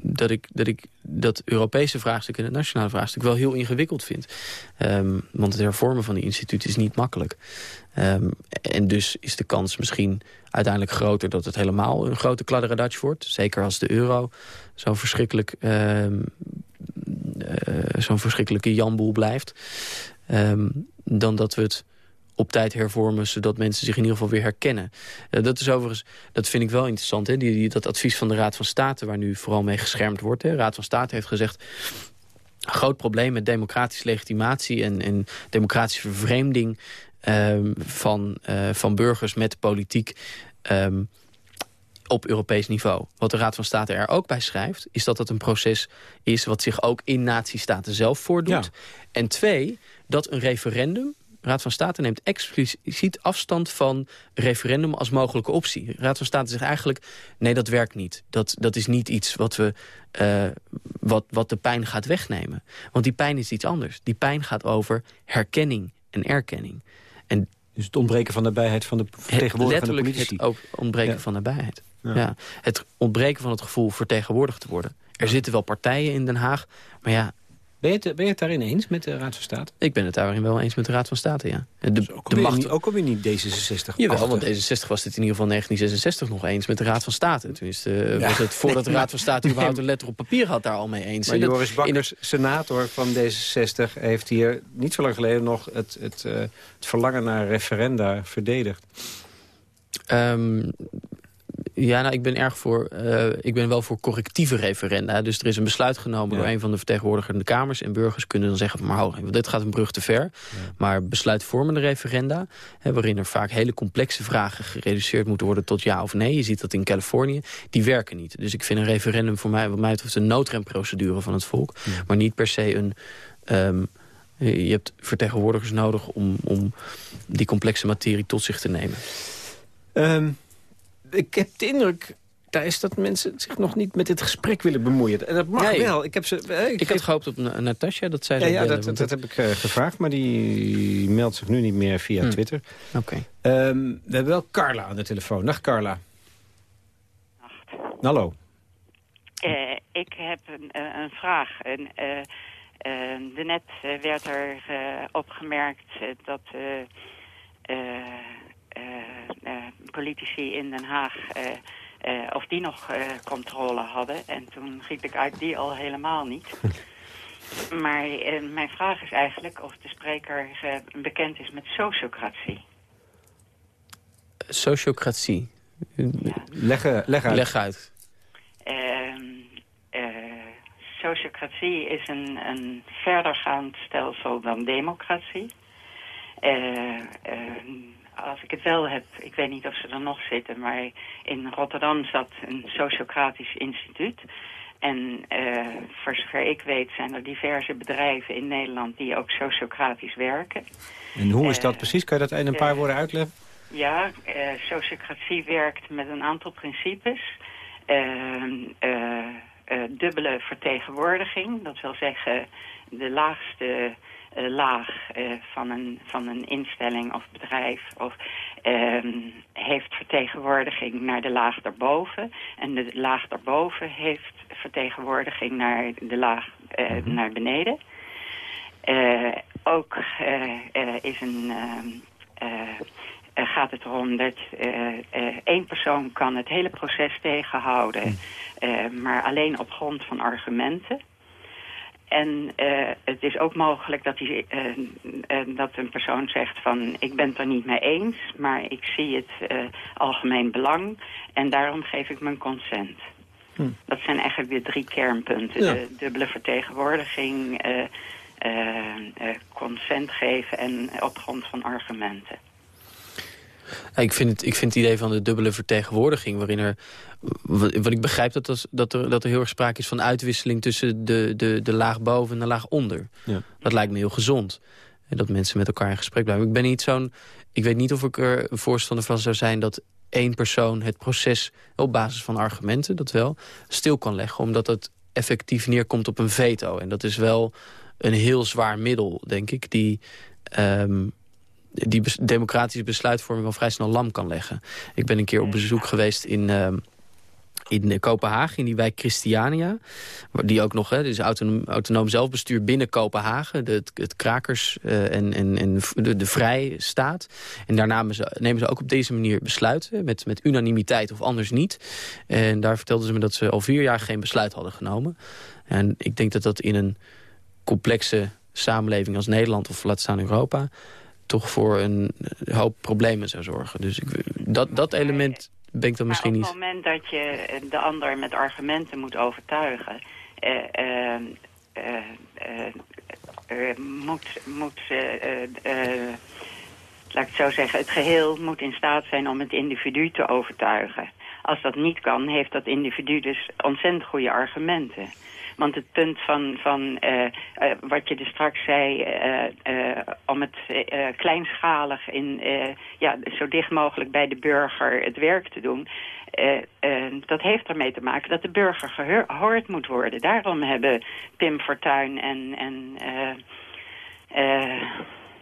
dat ik, dat ik dat Europese vraagstuk en het nationale vraagstuk wel heel ingewikkeld vind. Um, want het hervormen van die instituten is niet makkelijk. En dus is de kans misschien uiteindelijk groter dat het helemaal een grote kladderadatsch wordt. Zeker als de euro zo verschrikkelijk uh, zo'n verschrikkelijke janboel blijft. Dan dat we het op tijd hervormen... zodat mensen zich in ieder geval weer herkennen. Uh, dat is overigens, dat vind ik wel interessant, hè? Die, die, dat advies van de Raad van State... waar nu vooral mee geschermd wordt. Hè? De Raad van State heeft gezegd... groot probleem met democratische legitimatie... en, en democratische vervreemding um, van, uh, van burgers met politiek... Um, op Europees niveau. Wat de Raad van State er ook bij schrijft... is dat het een proces is wat zich ook in natiestaten zelf voordoet. Ja. En twee, dat een referendum... Raad van State neemt expliciet afstand van referendum als mogelijke optie. Raad van State zegt eigenlijk, nee, dat werkt niet. Dat, dat is niet iets wat, we, uh, wat, wat de pijn gaat wegnemen. Want die pijn is iets anders. Die pijn gaat over herkenning en erkenning. En dus het ontbreken van nabijheid van de vertegenwoordiger van de politici. het ontbreken ja. van nabijheid. Ja. ja. Het ontbreken van het gevoel vertegenwoordigd te worden. Er ja. zitten wel partijen in Den Haag, maar ja, Ben je, het, ben je het daarin eens met de Raad van State? Ik ben het daarin wel eens met de Raad van State, ja. De, dus ook, de macht... niet, ook alweer niet D66? Jawel, want D66 was het in ieder geval 1966 nog eens met de Raad van State. Tenminste, uh, was het voordat de Raad van State überhaupt een letter op papier had daar al mee eens. Maar Joris Bakkers, senator van D66, heeft hier niet zo lang geleden nog het, het, uh, het verlangen naar referenda verdedigd. Um, ja, nou, ik ben erg voor. Uh, ik ben wel voor correctieve referenda. Dus er is een besluit genomen door een van de vertegenwoordigende kamers. En burgers kunnen dan zeggen: van, maar hou, dit gaat een brug te ver. Maar besluitvormende referenda, hè, waarin er vaak hele complexe vragen gereduceerd moeten worden tot ja of nee. Je ziet dat in Californië. Die werken niet. Dus ik vind een referendum voor mij, wat mij betreft, een noodremprocedure van het volk. Maar niet per se een. Um, je hebt vertegenwoordigers nodig om, om die complexe materie tot zich te nemen. Um ik heb de indruk daar is dat mensen zich nog niet met dit gesprek willen bemoeien. En dat mag wel. Ik, heb ze, eh, ik, had gehoopt op Natasja, dat zij ja, ja, dat, dat, heb ik uh, gevraagd, maar die meldt zich nu niet meer via hmm. Twitter. Oké. Um, we hebben wel Carla aan de telefoon. Dag Carla. Nacht. Hallo. Uh, ik heb een, een vraag. En, de net werd er opgemerkt dat eh, eh, politici in Den Haag... Eh, of die nog controle hadden. En toen riep ik uit, die al helemaal niet. maar mijn vraag is eigenlijk of de spreker bekend is met sociocratie. Sociocratie? Ja. Leg, leg, uit. Leg uit. Ehm, sociocratie is een, een verdergaand stelsel dan democratie. Als ik het wel heb, ik weet niet of ze er nog zitten... maar in Rotterdam zat een sociocratisch instituut... En uh, voor zover ik weet zijn er diverse bedrijven in Nederland die ook sociocratisch werken. En hoe is dat uh, precies? Kan je dat in een paar woorden uitleggen? Ja, sociocratie werkt met een aantal principes. dubbele vertegenwoordiging, dat wil zeggen de laagste uh, laag uh, van, een, van een instelling of bedrijf of, uh, heeft vertegenwoordiging naar de laag daarboven. En de laag daarboven heeft vertegenwoordiging naar de laag mm -hmm. naar beneden. ook is een, gaat het erom dat één persoon kan het hele proces tegenhouden, mm. maar alleen op grond van argumenten. En uh, het is ook mogelijk dat, die, uh, uh, dat een persoon zegt van... ik ben het er niet mee eens, maar ik zie het algemeen belang... en daarom geef ik mijn consent. Hm. Dat zijn eigenlijk de drie kernpunten. De dubbele vertegenwoordiging, consent geven en op grond van argumenten. Ik vind, het, ik vind het idee van de dubbele vertegenwoordiging... waarin er wat ik begrijp dat, dat, dat, er, dat er heel erg sprake is van uitwisseling... tussen de, de, de laag boven en de laag onder. Ja. Dat lijkt me heel gezond. En dat mensen met elkaar in gesprek blijven. Ik ben niet zo'n... Ik weet niet of ik er een voorstander van zou zijn... dat één persoon het proces op basis van argumenten, dat wel, stil kan leggen. Omdat het effectief neerkomt op een veto. En dat is wel een heel zwaar middel, denk ik... die um, die democratische besluitvorming al vrij snel lam kan leggen. Ik ben een keer op bezoek geweest in... Uh, in Kopenhagen, in die wijk Christiania. Die ook nog, hè, dus autonoom, autonoom zelfbestuur binnen Kopenhagen. De, het, het krakers uh, en, en, en de, de vrijstaat. En daar namen ze, nemen ze ook op deze manier besluiten. Met, met unanimiteit of anders niet. En daar vertelden ze me dat ze al vier jaar geen besluit hadden genomen. En ik denk dat dat in een complexe samenleving als Nederland of laat staan Europa toch voor een hoop problemen zou zorgen. Dus ik, dat, dat element ben ik dan misschien niet... op het moment dat je de ander met argumenten moet overtuigen... Uh, uh, uh, moet, moet laat ik het zo zeggen, het geheel moet in staat zijn om het individu te overtuigen. Als dat niet kan, heeft dat individu dus ontzettend goede argumenten. Want het punt van, van uh, uh, wat je er straks zei... Uh, om het kleinschalig in, ja, zo dicht mogelijk bij de burger het werk te doen... dat heeft ermee te maken dat de burger gehoord moet worden. Daarom hebben Pim Fortuyn en... en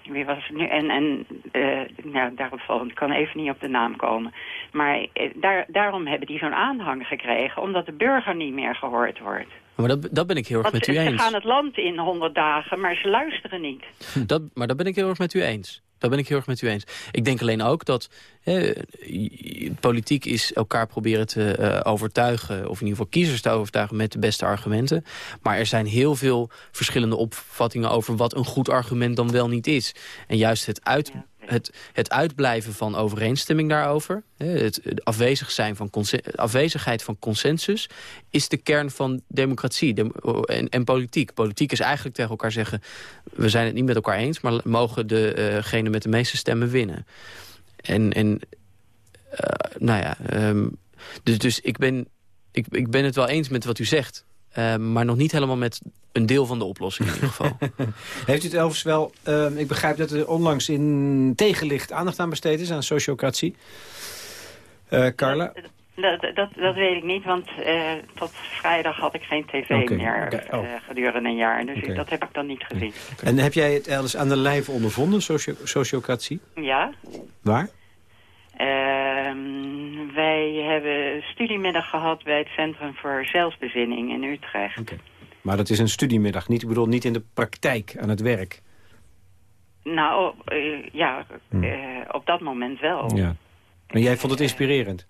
wie was het nu? En, en uh, ja, daarop kan even niet op de naam komen. Maar daar, daarom hebben die zo'n aanhang gekregen, omdat de burger niet meer gehoord wordt. Maar dat, dat ben ik heel erg met u eens. ze gaan het land in 100 dagen, maar ze luisteren niet. Dat, maar dat ben ik heel erg met u eens. Dat ben ik heel erg met u eens. Ik denk alleen ook dat hè, politiek is elkaar proberen te uh, overtuigen... of in ieder geval kiezers te overtuigen met de beste argumenten. Maar er zijn heel veel verschillende opvattingen over wat een goed argument dan wel niet is. En juist het uit het, het uitblijven van overeenstemming daarover... het afwezig zijn van afwezigheid van consensus... is de kern van democratie en, en, politiek. Politiek is eigenlijk tegen elkaar zeggen... we zijn het niet met elkaar eens... maar mogen degene uh met de meeste stemmen winnen. En, en uh, nou ja, um, dus, dus ik, ben, ik, ik ben het wel eens met wat u zegt... Uh, maar nog niet helemaal met een deel van de oplossing in ieder geval. Heeft u het overigens wel... Uh, ik begrijp dat er onlangs in tegenlicht aandacht aan besteed is... aan sociocratie. Uh, Carla? Dat, dat, dat, weet ik niet, want uh, tot vrijdag had ik geen tv meer okay. oh. gedurende een jaar. Dus okay. dat heb ik dan niet gezien. Okay. En heb jij het eens aan de lijve ondervonden, socio sociocratie? Ja. Waar? Ehm, wij hebben studiemiddag gehad bij het Centrum voor Zelfbezinning in Utrecht. Okay. Maar dat is een studiemiddag, niet, ik bedoel niet in de praktijk aan het werk? Nou, uh, ja, hm. uh, op dat moment wel. Ja. Maar jij vond het inspirerend?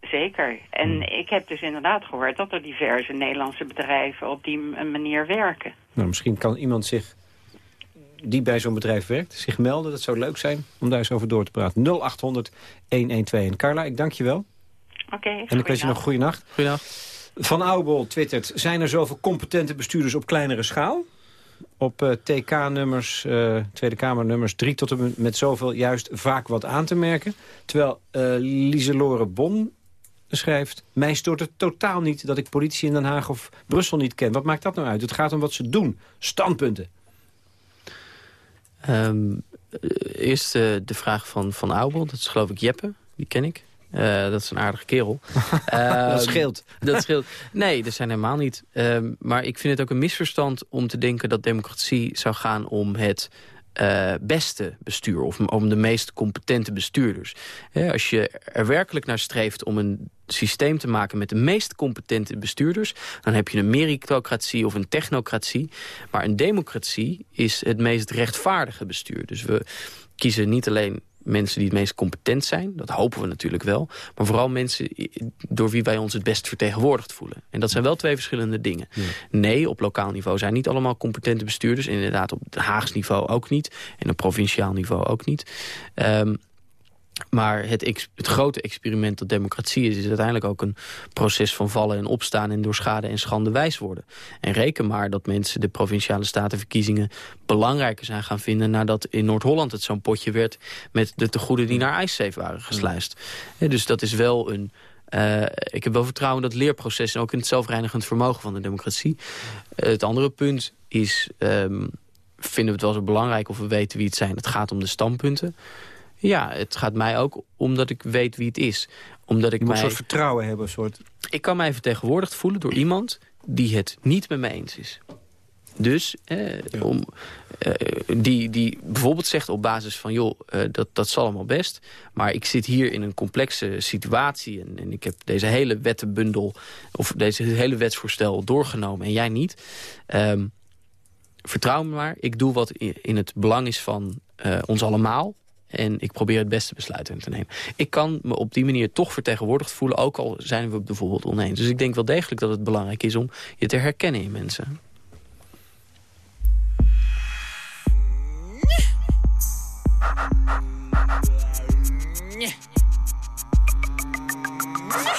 Zeker. En hm. ik heb dus inderdaad gehoord dat er diverse Nederlandse bedrijven op die manier werken. Nou, misschien kan iemand zich die bij zo'n bedrijf werkt, zich melden. Dat zou leuk zijn om daar eens over door te praten. 0800 112. Carla, ik dank je wel. Oké. Okay, en ik wens je nog goede nacht. Goeienacht. Van Oudbol twittert, zijn er zoveel competente bestuurders op kleinere schaal? Op uh, TK-nummers, uh, Tweede Kamer-nummers 3 tot en met zoveel juist vaak wat aan te merken. Terwijl uh, Lieselore Bon schrijft... mij stoort het totaal niet dat ik politie in Den Haag of Brussel niet ken. Wat maakt dat nou uit? Het gaat om wat ze doen. Standpunten. Um, eerst de vraag van Van Oudbol. Dat is geloof ik Jeppe. Die ken ik. Uh, dat is een aardige kerel. uh, dat scheelt. Dat scheelt. Nee, dat zijn helemaal niet. Uh, maar ik vind het ook een misverstand om te denken dat democratie zou gaan om het uh, beste bestuur of om de meest competente bestuurders. als je er werkelijk naar streeft om een systeem te maken met de meest competente bestuurders... dan heb je een meritocratie of een technocratie. Maar een democratie is het meest rechtvaardige bestuur. Dus we kiezen niet alleen mensen die het meest competent zijn. Dat hopen we natuurlijk wel. Maar vooral mensen door wie wij ons het best vertegenwoordigd voelen. En dat zijn wel twee verschillende dingen. Nee, op lokaal niveau zijn niet allemaal competente bestuurders. Inderdaad, op het Haags niveau ook niet. En op provinciaal niveau ook niet. Um, maar het, het, grote experiment dat democratie is... is uiteindelijk ook een proces van vallen en opstaan... en door schade en schande wijs worden. En reken maar dat mensen de Provinciale Statenverkiezingen... belangrijker zijn gaan vinden... nadat in Noord-Holland het zo'n potje werd... met de tegoeden die naar IJssafe waren gesluist. Ja, dus dat is wel een... Uh, ik heb wel vertrouwen in dat leerproces... en ook in het zelfreinigend vermogen van de democratie. Uh, het andere punt is... Um, vinden we het wel zo belangrijk of we weten wie het zijn. Het gaat om de standpunten... Ja, het gaat mij ook omdat ik weet wie het is. Omdat ik je moet mij... een soort vertrouwen hebben. Soort... Ik kan mij vertegenwoordigd voelen door iemand die het niet met me eens is. Dus eh, om, eh, die, die bijvoorbeeld zegt op basis van... joh, eh, dat, dat zal allemaal best. Maar ik zit hier in een complexe situatie... en, en ik heb deze hele wettenbundel... of deze hele wetsvoorstel doorgenomen en jij niet. Um, vertrouw me maar, ik doe wat in, in het belang is van uh, ons allemaal. En ik probeer het beste besluit te nemen. Ik kan me op die manier toch vertegenwoordigd voelen... ook al zijn we bijvoorbeeld oneens. Dus ik denk wel degelijk dat het belangrijk is om je te herkennen in mensen.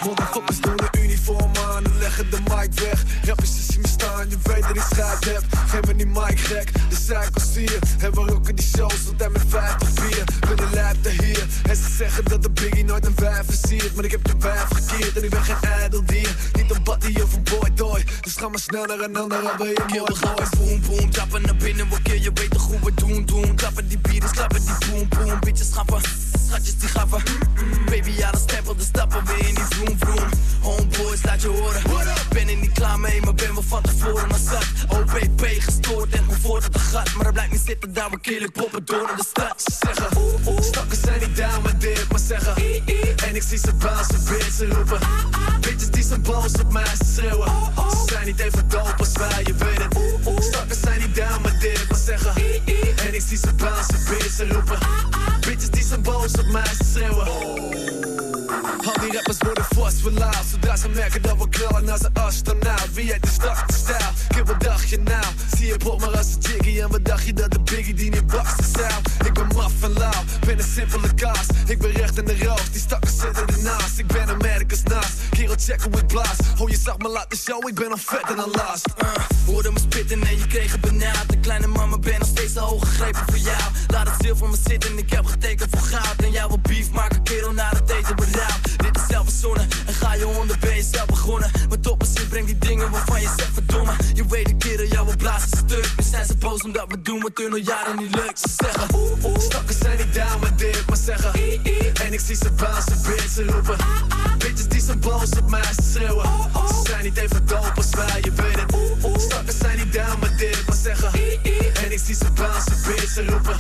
Motherfuckers doen de uniform aan en leggen de mic weg. Rappers zien me staan, je weet dat ik schrijf heb. Geef me die mic gek, de cycles je. En we rocken die shows tot met 50 Maar ik heb de wijf gekeerd en ik ben geen ijdeldier. Niet een buddy of een boy toy. Dus ga maar sneller en dan ben je mooi boy. Boom boom, trappen naar binnen, keer je weet toch hoe we doen doen. Klappen die bieren, klappen die boom boom. Bitches schaffen, schatjes die gaffen. Baby, alle stempel, de stappen weer in die vroom vroom. Homeboys, laat je horen. Ben er niet klaar mee, maar ben wel van tevoren naar zat. OPP gestoord en op de gat. Maar er blijft niet zitten daar we killen poppen door in de stad. Ze zeggen, stakken zijn En ik zie ze bitch, ze roepen. Bitches die zijn boos op mij, ze schreeuwen. Ze zijn niet even dope als wij, je weet het. Stakken zijn niet down met dit, maar zeggen. En ik zie ze bitch, ze roepen. Bitches die zijn boos op mij, ze schreeuwen. Al die rappers worden vast verlaald Zodra ze merken dat we knallen naar zijn astronaut Wie heeft de stad de stijl? Kijk, wat dacht je nou? Zie je pop maar als een jiggy En wat dacht je dat de biggie die niet bakste stijl? Ik ben maf en lauw, ben een simpele kaas Ik ben recht in de roos, die stakken Ik ben Amerika's naast, kerel checken hoe ik blaas. Oh je zag me laten show, ik ben al vet en al last. Uh, Hoorde me spitten en je kreeg het benauwd. De kleine mama ben nog steeds te hoog gegrepen voor jou. Laat het stil voor me zitten, ik heb getekend voor goud. En jij wil beef maken, kerel, na het eten dit is zelf verzonnen En ga je honderd ben je zelf begonnen. Maar top is breng die dingen waarvan je zegt verdomme. Je weet een keer dat jou wil blazen stuk. Nu zijn ze boos omdat we doen wat hun al jaren niet lukt. Ze zeggen oeh zijn niet down met dit maar zeggen. En ik zie ze bitch ze roepen. Bitches die zijn boos op mij schreeuwen. Ze zijn niet even dope als wij je weet het. Zijn niet down met dit maar zeggen. En ik zie ze bitch ze roepen.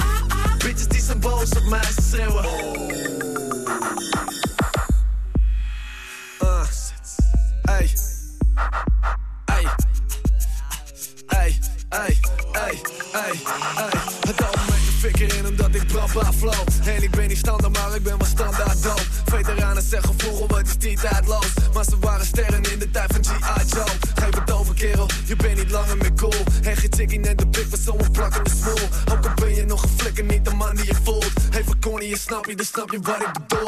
Bitches die zijn boos op mij schreeuwen je snap je, dan snap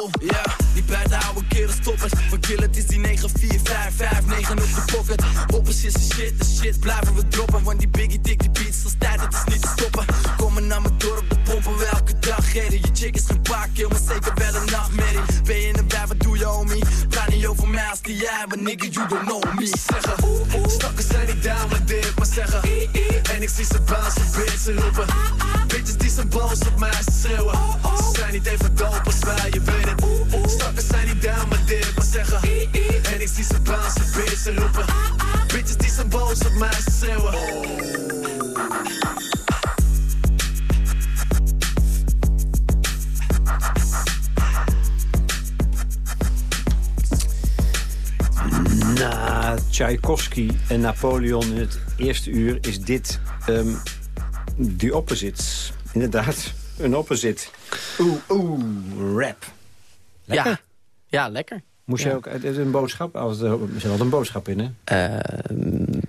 Tchaikovsky en Napoleon in het eerste uur is dit um, The Opposites. Inderdaad, een opposite. Oeh, oeh, rap. Lekker. Ja, ja lekker. Moest je ook, het is een boodschap, als er zit wel een boodschap in, hè? Uh,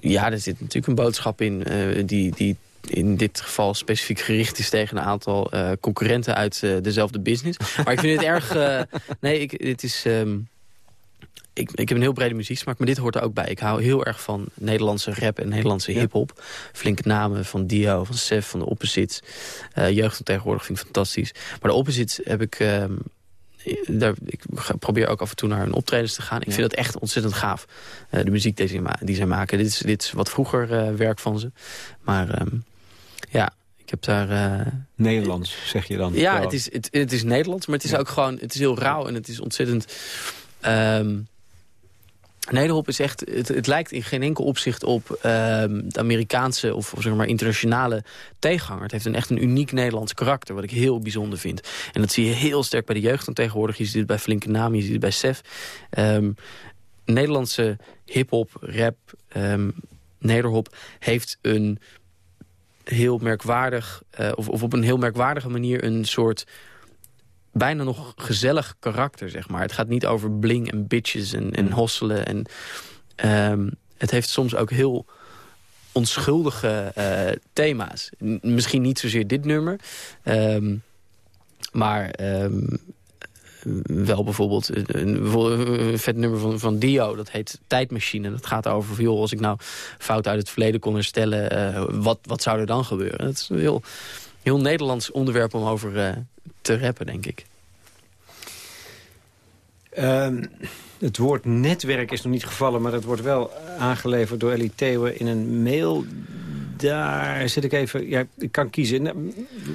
ja, er zit natuurlijk een boodschap in uh, die, die in dit geval specifiek gericht is tegen een aantal uh, concurrenten uit uh, dezelfde business. Maar ik vind het erg... nee, ik, het is... Um, ik, ik heb een heel brede muzieksmaak, maar dit hoort er ook bij. Ik hou heel erg van Nederlandse rap en Nederlandse hip-hop. Flinke namen van Dio, van Sef, van de Opposites. Uh, jeugd van tegenwoordig vind ik fantastisch. Maar de Opposites heb ik... Uh, daar, ik probeer ook af en toe naar hun optredens te gaan. Ik vind dat echt ontzettend gaaf. Uh, de muziek die, die zij maken. Dit is, dit is wat vroeger uh, werk van ze. Maar um, ja, ik heb daar... Uh, Nederlands, zeg je dan? Ja, het is, het, het, is Nederlands, maar het is ja. ook gewoon... Het is heel rauw en het is ontzettend... Um, Nederhop is echt, het, het, lijkt in geen enkel opzicht op uh, de Amerikaanse of, zeg maar internationale tegenhanger. Het heeft een echt een uniek Nederlands karakter, wat ik heel bijzonder vind. En dat zie je heel sterk bij de jeugd van tegenwoordig. Je ziet het bij Flinke Naam, je ziet het bij Sef. Um, Nederlandse hip-hop, rap, um, Nederhop heeft een heel merkwaardig, uh, of, of op een heel merkwaardige manier een soort bijna nog gezellig karakter, zeg maar. Het gaat niet over bling en bitches en, en hosselen. En, um, het heeft soms ook heel onschuldige uh, thema's. N misschien niet zozeer dit nummer. Um, maar um, wel bijvoorbeeld een, een, vet nummer van, van Dio. Dat heet Tijdmachine. Dat gaat over, joh, als ik nou fout uit het verleden kon herstellen... Uh, wat, wat zou er dan gebeuren? Het is een heel, heel Nederlands onderwerp om over uh, te rappen, denk ik. Um, het woord netwerk is nog niet gevallen, maar dat wordt wel aangeleverd door Ellie Theeuwen in een mail. Daar zit ik even, ja, ik kan kiezen.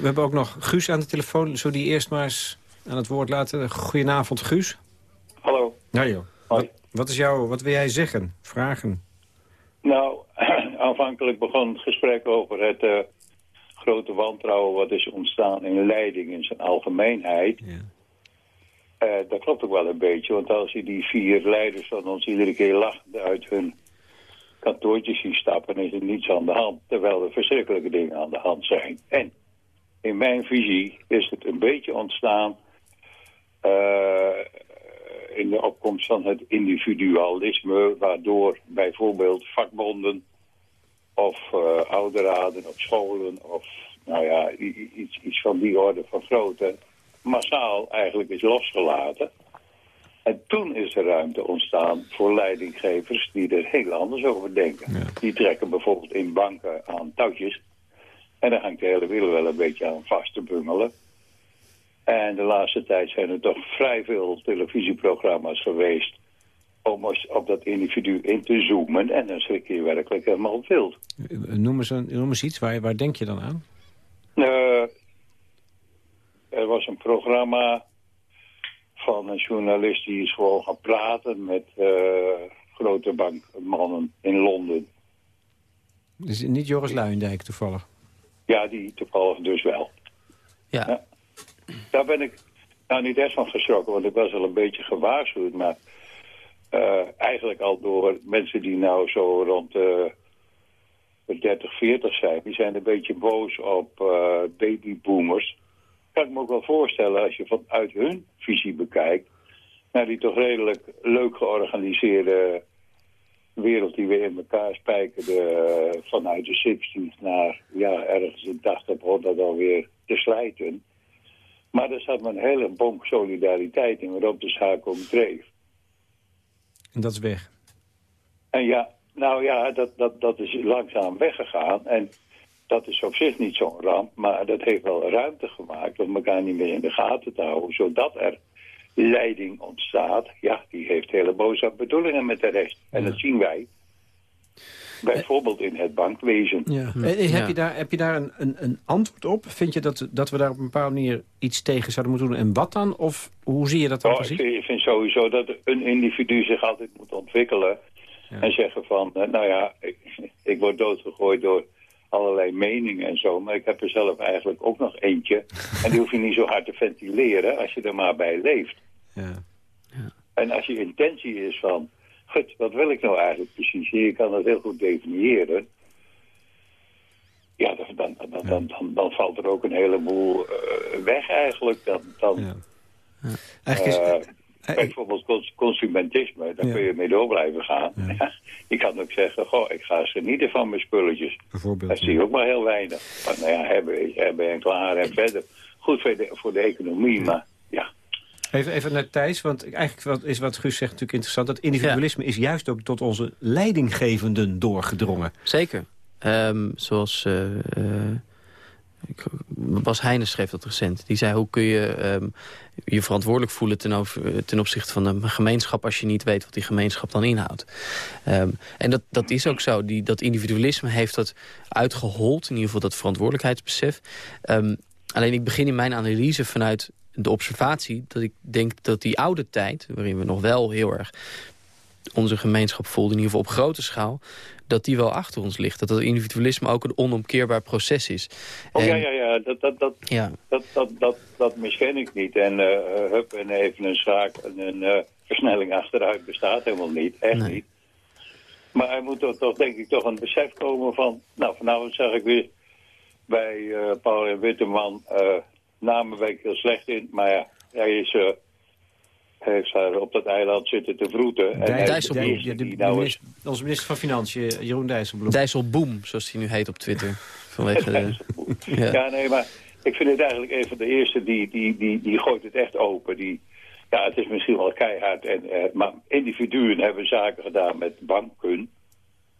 We hebben ook nog Guus aan de telefoon. Zullen die eerst maar eens aan het woord laten? Goedenavond, Guus. Hallo. Ja, joh. Wat, wat, is jouw, wat wil jij zeggen? Vragen? Nou, aanvankelijk begon het gesprek over het uh, grote wantrouwen wat is ontstaan in leiding in zijn algemeenheid. Ja. Uh, dat klopt ook wel een beetje, want als je die vier leiders van ons iedere keer lachend uit hun kantoortjes ziet stappen, is er niets aan de hand, terwijl er verschrikkelijke dingen aan de hand zijn. En in mijn visie is het een beetje ontstaan uh, in de opkomst van het individualisme, waardoor bijvoorbeeld vakbonden of uh, ouderaden op scholen of nou ja, iets, iets van die orde van grootte massaal eigenlijk is losgelaten. En toen is er ruimte ontstaan voor leidinggevers die er heel anders over denken. Die trekken bijvoorbeeld in banken aan touwtjes. En dan hangt de hele wereld wel een beetje aan vast te bungelen. En de laatste tijd zijn er toch vrij veel televisieprogramma's geweest om op dat individu in te zoomen. En dan schrik je werkelijk helemaal wild. Noem eens, een, noem eens iets, waar, waar denk je dan aan? Uh, er was een programma van een journalist die is gewoon gaan praten met uh, grote bankmannen in Londen. Dus niet Joris Luijendijk toevallig? Ja, die toevallig dus wel. Ja. ja. Daar ben ik nou niet echt van geschrokken, want ik was al een beetje gewaarschuwd. Maar eigenlijk al door mensen die nou zo rond uh, 30, 40 zijn. Die zijn een beetje boos op uh, babyboomers. Kan ik me ook wel voorstellen als je vanuit hun visie bekijkt... naar die toch redelijk leuk georganiseerde wereld die we in elkaar spijkerden... vanuit de 60s naar ja, ergens in 80, 100 alweer te slijten. Maar er zat een hele bonk solidariteit in waarop de zaak om dreef. En dat is weg? En ja, nou ja, dat, dat, dat is langzaam weggegaan. En dat is op zich niet zo'n ramp, maar dat heeft wel ruimte gemaakt om elkaar niet meer in de gaten te houden, zodat er leiding ontstaat. Ja, die heeft hele boze bedoelingen met de rest. En dat zien wij. Bijvoorbeeld in het bankwezen. Ja. Heb, je daar, heb je daar een, een, een, antwoord op? Vind je dat, dat we daar op een bepaalde manier iets tegen zouden moeten doen? En wat dan? Of hoe zie je dat dan oh, precies? Ik vind, ik vind sowieso dat een individu zich altijd moet ontwikkelen. En zeggen van, eh, nou ja, ik, ik word doodgegooid door allerlei meningen en zo. Maar ik heb er zelf eigenlijk ook nog eentje. En die hoef je niet zo hard te ventileren als je er maar bij leeft. Ja. Ja. En als je intentie is van, wat wil ik nou eigenlijk precies? Je kan dat heel goed definiëren. Ja, dan, dan, dan, dan, dan valt er ook een heleboel uh, weg eigenlijk. Dan, dan, ja. Eigenlijk is, uh, Bijvoorbeeld consumentisme, daar kun je mee door blijven gaan. Ja. je kan ook zeggen, goh, ik ga genieten van mijn spulletjes. Bijvoorbeeld, dat zie je ook maar heel weinig. Maar nou ja, hebben, hebben en klaar en verder. Goed voor de, voor de economie, maar ja. Even, even naar Thijs, want eigenlijk wat, is wat Guus zegt natuurlijk interessant. Dat individualisme is juist ook tot onze leidinggevenden doorgedrongen. Zeker. Um, zoals... Uh, uh, Bas Heijnen schreef dat recent. Die zei, hoe kun je um, je verantwoordelijk voelen ten, over, ten, opzichte van een gemeenschap... als je niet weet wat die gemeenschap dan inhoudt. Um, en dat, dat is ook zo. Die, dat individualisme heeft dat uitgehold. In ieder geval dat verantwoordelijkheidsbesef. Alleen ik begin in mijn analyse vanuit de observatie... dat ik denk dat die oude tijd, waarin we nog wel heel erg onze gemeenschap voelden, in ieder geval op grote schaal dat die wel achter ons ligt. Dat dat individualisme ook een onomkeerbaar proces is. Oh ja, ja, ja. Dat, dat, dat, ja. dat, dat, dat, dat misken ik niet. En uh, hup, en even een zaak, een uh, versnelling achteruit bestaat helemaal niet. Echt niet. Maar er moet toch, toch, denk ik, toch een besef komen van... Nou, vanavond zag ik weer bij uh, Paul en Witteman... namen ben ik heel slecht in, maar ja, hij is heeft daar op dat eiland zitten te vroeten. En Dijsselbloem, ja, de, nou minister, onze minister van Financiën, Jeroen Dijsselbloem. Dijsselboom, zoals hij nu heet op Twitter. Vanwege de, ja. ja. nee, maar ik vind het eigenlijk een van de eerste die, die, die, die gooit het echt open. Die, ja, het is misschien wel keihard, en, eh, maar individuen hebben zaken gedaan met banken.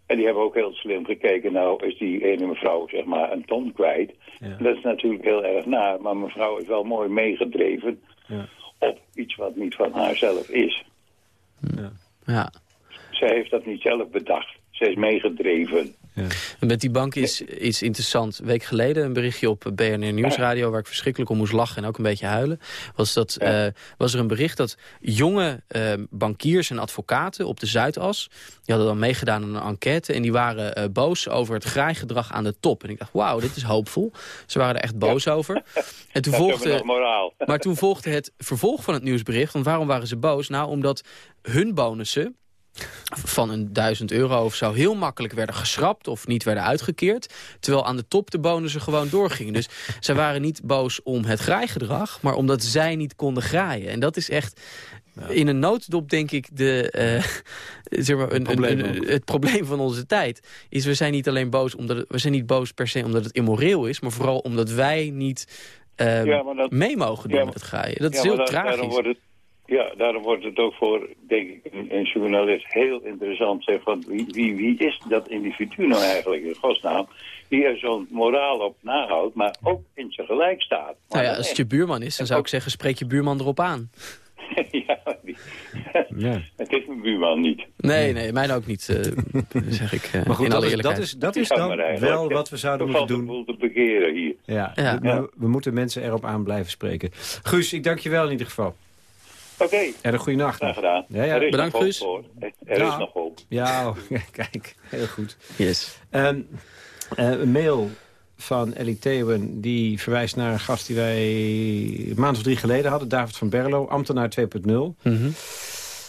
En die hebben ook heel slim gekeken, nou is die ene mevrouw zeg maar een ton kwijt. Ja. Dat is natuurlijk heel erg naar, maar mevrouw is wel mooi meegedreven. Ja op iets wat niet van haarzelf is. Ja. ja. Zij heeft dat niet zelf bedacht. Zij is meegedreven. Ja. Met die bank is iets interessant. Een week geleden een berichtje op BNR Nieuwsradio... waar ik verschrikkelijk om moest lachen en ook een beetje huilen. Was, dat, uh, was er een bericht dat jonge uh, bankiers en advocaten op de Zuidas... die hadden dan meegedaan aan een enquête... en die waren uh, boos over het graaigedrag aan de top. En ik dacht, wauw, dit is hoopvol. Ze waren er echt boos over. En toen volgde, maar toen volgde het vervolg van het nieuwsbericht. Want waarom waren ze boos? Nou, omdat hun bonussen van een duizend euro of zo heel makkelijk werden geschrapt of niet werden uitgekeerd. Terwijl aan de top de bonussen gewoon doorgingen. Dus zij waren niet boos om het graaigedrag, maar omdat zij niet konden graaien. En dat is echt in een nooddop denk ik de, uh, zeg maar, een, probleem een, het probleem van onze tijd. Is we zijn niet alleen boos omdat het, we zijn niet boos per se omdat het immoreel is, maar vooral omdat wij niet uh, ja, dat, mee mogen doen ja, met het graaien. Dat is heel dat, tragisch. Ja, daarom wordt het ook voor, denk ik, een, journalist heel interessant. Zeg, van wie, wie, wie is dat individu nou eigenlijk in godsnaam? Die er zo'n moraal op nahoudt, maar ook in zijn gelijk staat. nou ja, als het je buurman is, dan zou ik zeggen, spreek je buurman erop aan. ja, die, ja, het is mijn buurman niet. Nee, nee, mij ook niet, uh, zeg ik uh, maar goed, dat is, dat, is, dat is dan wel wat we zouden moeten doen. te begeren hier. Ja, ja. We, we, moeten mensen erop aan blijven spreken. Guus, ik dank je wel in ieder geval. Oké. Okay. En een goede nacht. Graag gedaan. Ja, ja. Bedankt, Guus. Er is nog hoop. Ja, kijk. Heel goed. Yes. Um, uh, een mail van Ellie Theeuwen, die verwijst naar een gast die wij een maand of drie geleden hadden. David van Berlo, ambtenaar 2.0. Mm -hmm.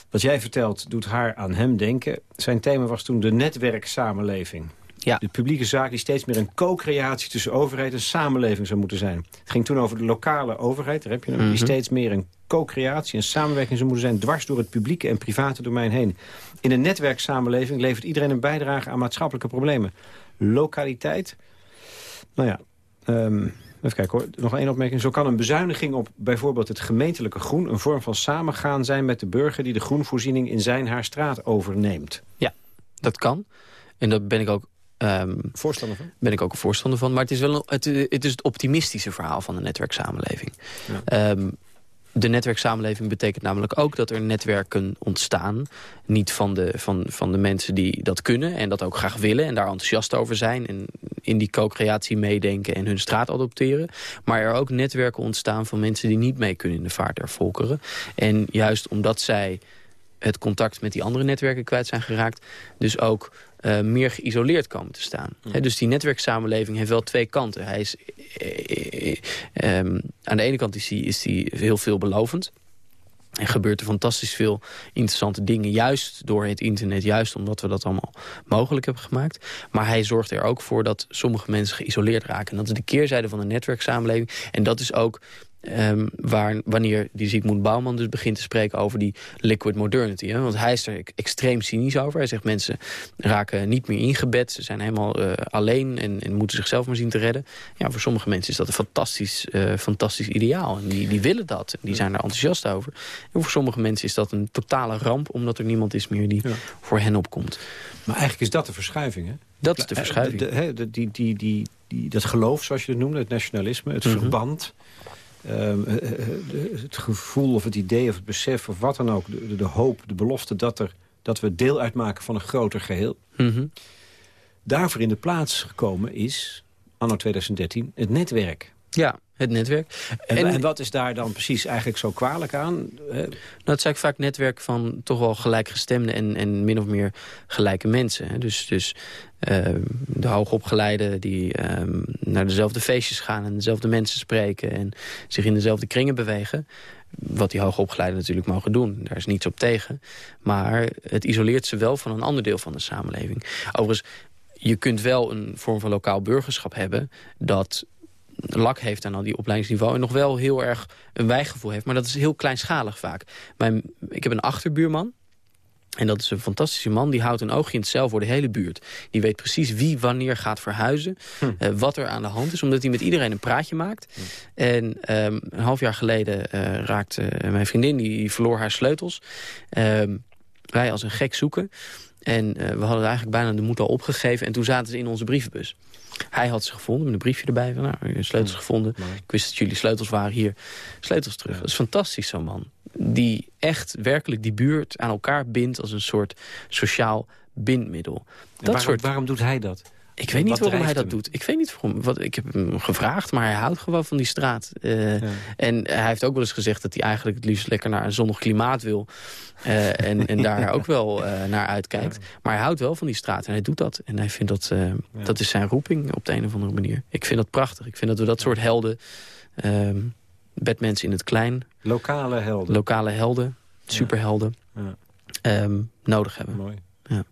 Wat jij vertelt doet haar aan hem denken. Zijn thema was toen de netwerksamenleving. Ja. De publieke zaak die steeds meer een co-creatie tussen overheid en samenleving zou moeten zijn. Het ging toen over de lokale overheid, daar heb je hem, die mhm. steeds meer een co-creatie en samenwerking zou moeten zijn... dwars door het publieke en private domein heen. In een netwerksamenleving levert iedereen een bijdrage aan maatschappelijke problemen. Lokaliteit, nou ja... Um, Even kijken hoor, nog één opmerking. Zo kan een bezuiniging op bijvoorbeeld het gemeentelijke groen... een vorm van samengaan zijn met de burger... die de groenvoorziening in zijn haar straat overneemt. Ja, dat kan. En daar ben ik ook Um, voorstander van? Ben ik ook een voorstander van. Maar het is wel een, het, het, is het optimistische verhaal van de netwerksamenleving. Ja. Um, de netwerksamenleving betekent namelijk ook dat er netwerken ontstaan. Niet van de, van, van de mensen die dat kunnen en dat ook graag willen... en daar enthousiast over zijn en in die co-creatie meedenken... en hun straat adopteren. Maar er ook netwerken ontstaan van mensen die niet mee kunnen in de vaart der volkeren. En juist omdat zij het contact met die andere netwerken kwijt zijn geraakt... dus ook uh, meer geïsoleerd komen te staan. dus die netwerksamenleving heeft wel twee kanten. Hij is, uh, uh, um, aan de ene kant is hij, is hij heel veelbelovend. Er gebeurt er fantastisch veel interessante dingen. Juist door het internet. Juist omdat we dat allemaal mogelijk hebben gemaakt. Maar hij zorgt er ook voor dat sommige mensen geïsoleerd raken. En dat is de keerzijde van de netwerksamenleving. En dat is ook Um, waar, wanneer die Ziekmoed Bouwman dus begint te spreken over die liquid modernity. Hè? Want hij is er extreem cynisch over. Hij zegt mensen raken niet meer ingebed. Ze zijn helemaal uh, alleen en, en, moeten zichzelf maar zien te redden. Ja, voor sommige mensen is dat een fantastisch, uh, fantastisch ideaal. En die, die willen dat. En die zijn er enthousiast over. En voor sommige mensen is dat een totale ramp. Omdat er niemand is meer die ja. voor hen opkomt. Maar eigenlijk is dat de verschuiving, hè? Dat is de verschuiving. De, de, die, die, die, die, dat geloof, zoals je het noemde, het nationalisme, het mm -hmm. verband... Um, het gevoel of het idee of het besef of wat dan ook... de, de hoop, de belofte dat, er, dat we deel uitmaken van een groter geheel... Mm daarvoor in de plaats gekomen is, anno 2013, het netwerk. Ja, het netwerk. En, en, wat is daar dan precies eigenlijk zo kwalijk aan? Nou, het is eigenlijk vaak netwerk van toch wel gelijkgestemde en, en min of meer gelijke mensen. Dus, dus de hoogopgeleiden die uh, naar dezelfde feestjes gaan en dezelfde mensen spreken en zich in dezelfde kringen bewegen. Wat die hoogopgeleiden natuurlijk mogen doen. Daar is niets op tegen. Maar het isoleert ze wel van een ander deel van de samenleving. Overigens, je kunt wel een vorm van lokaal burgerschap hebben... dat lak heeft aan al die opleidingsniveau... en nog wel heel erg een wijgevoel heeft. Maar dat is heel kleinschalig vaak. Mijn, ik heb een achterbuurman. En dat is een fantastische man. Die houdt een oogje in het cel voor de hele buurt. Die weet precies wie wanneer gaat verhuizen. Hm. Uh, wat er aan de hand is. Omdat hij met iedereen een praatje maakt. Hm. En um, een half jaar geleden uh, raakte mijn vriendin... Die, die verloor haar sleutels. Um, wij als een gek zoeken. En uh, we hadden eigenlijk bijna de moed al opgegeven. En toen zaten ze in onze brievenbus. Hij had ze gevonden met een briefje erbij. Van, nou, sleutels hm. gevonden. Ik wist dat jullie sleutels waren hier. Sleutels terug. Dat is fantastisch, zo'n man. Die echt werkelijk die buurt aan elkaar bindt als een soort sociaal bindmiddel. Dat waarom, soort... waarom doet hij dat? Ik weet niet waarom hij dat hem? doet. Ik weet niet waarom. Wat, ik heb hem gevraagd, maar hij houdt gewoon van die straat. Eh, En hij heeft ook wel eens gezegd dat hij eigenlijk het liefst lekker naar een zonnig klimaat wil. Eh, en, en daar ook wel eh, naar uitkijkt. Maar hij houdt wel van die straat en hij doet dat. En hij vindt dat, dat is zijn roeping op de een of andere manier. Ik vind dat prachtig. Ik vind dat we dat soort helden, ehm Batmans in het klein, Lokale helden. lokale helden, superhelden, Ja. ehm, nodig hebben. Mooi. Ja.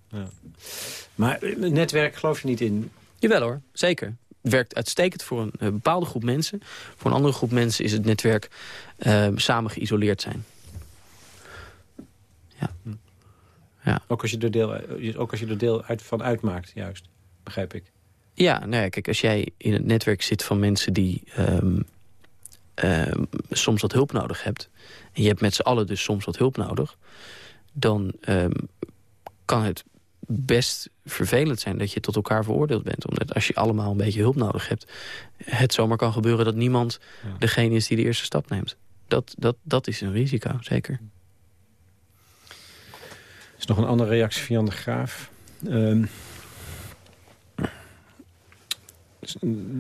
Maar eh, netwerk geloof je niet in? Jawel hoor, zeker. Het werkt uitstekend voor een eh, bepaalde groep mensen. Voor een andere groep mensen is het netwerk eh, samen geïsoleerd zijn. Ook als je er deel, eh, ook als je er deel uit, van uitmaakt, juist. Begrijp ik. Ja, nou ja, kijk, als jij in het netwerk zit van mensen die ehm, ehm, soms wat hulp nodig hebt... en je hebt met z'n allen dus soms wat hulp nodig... dan ehm, kan het best vervelend zijn dat je tot elkaar veroordeeld bent. Omdat als je allemaal een beetje hulp nodig hebt... het zomaar kan gebeuren dat niemand degene is die de eerste stap neemt. Dat, dat, dat is een risico, zeker. Er is nog een andere reactie van Jan de Graaf. Ehm,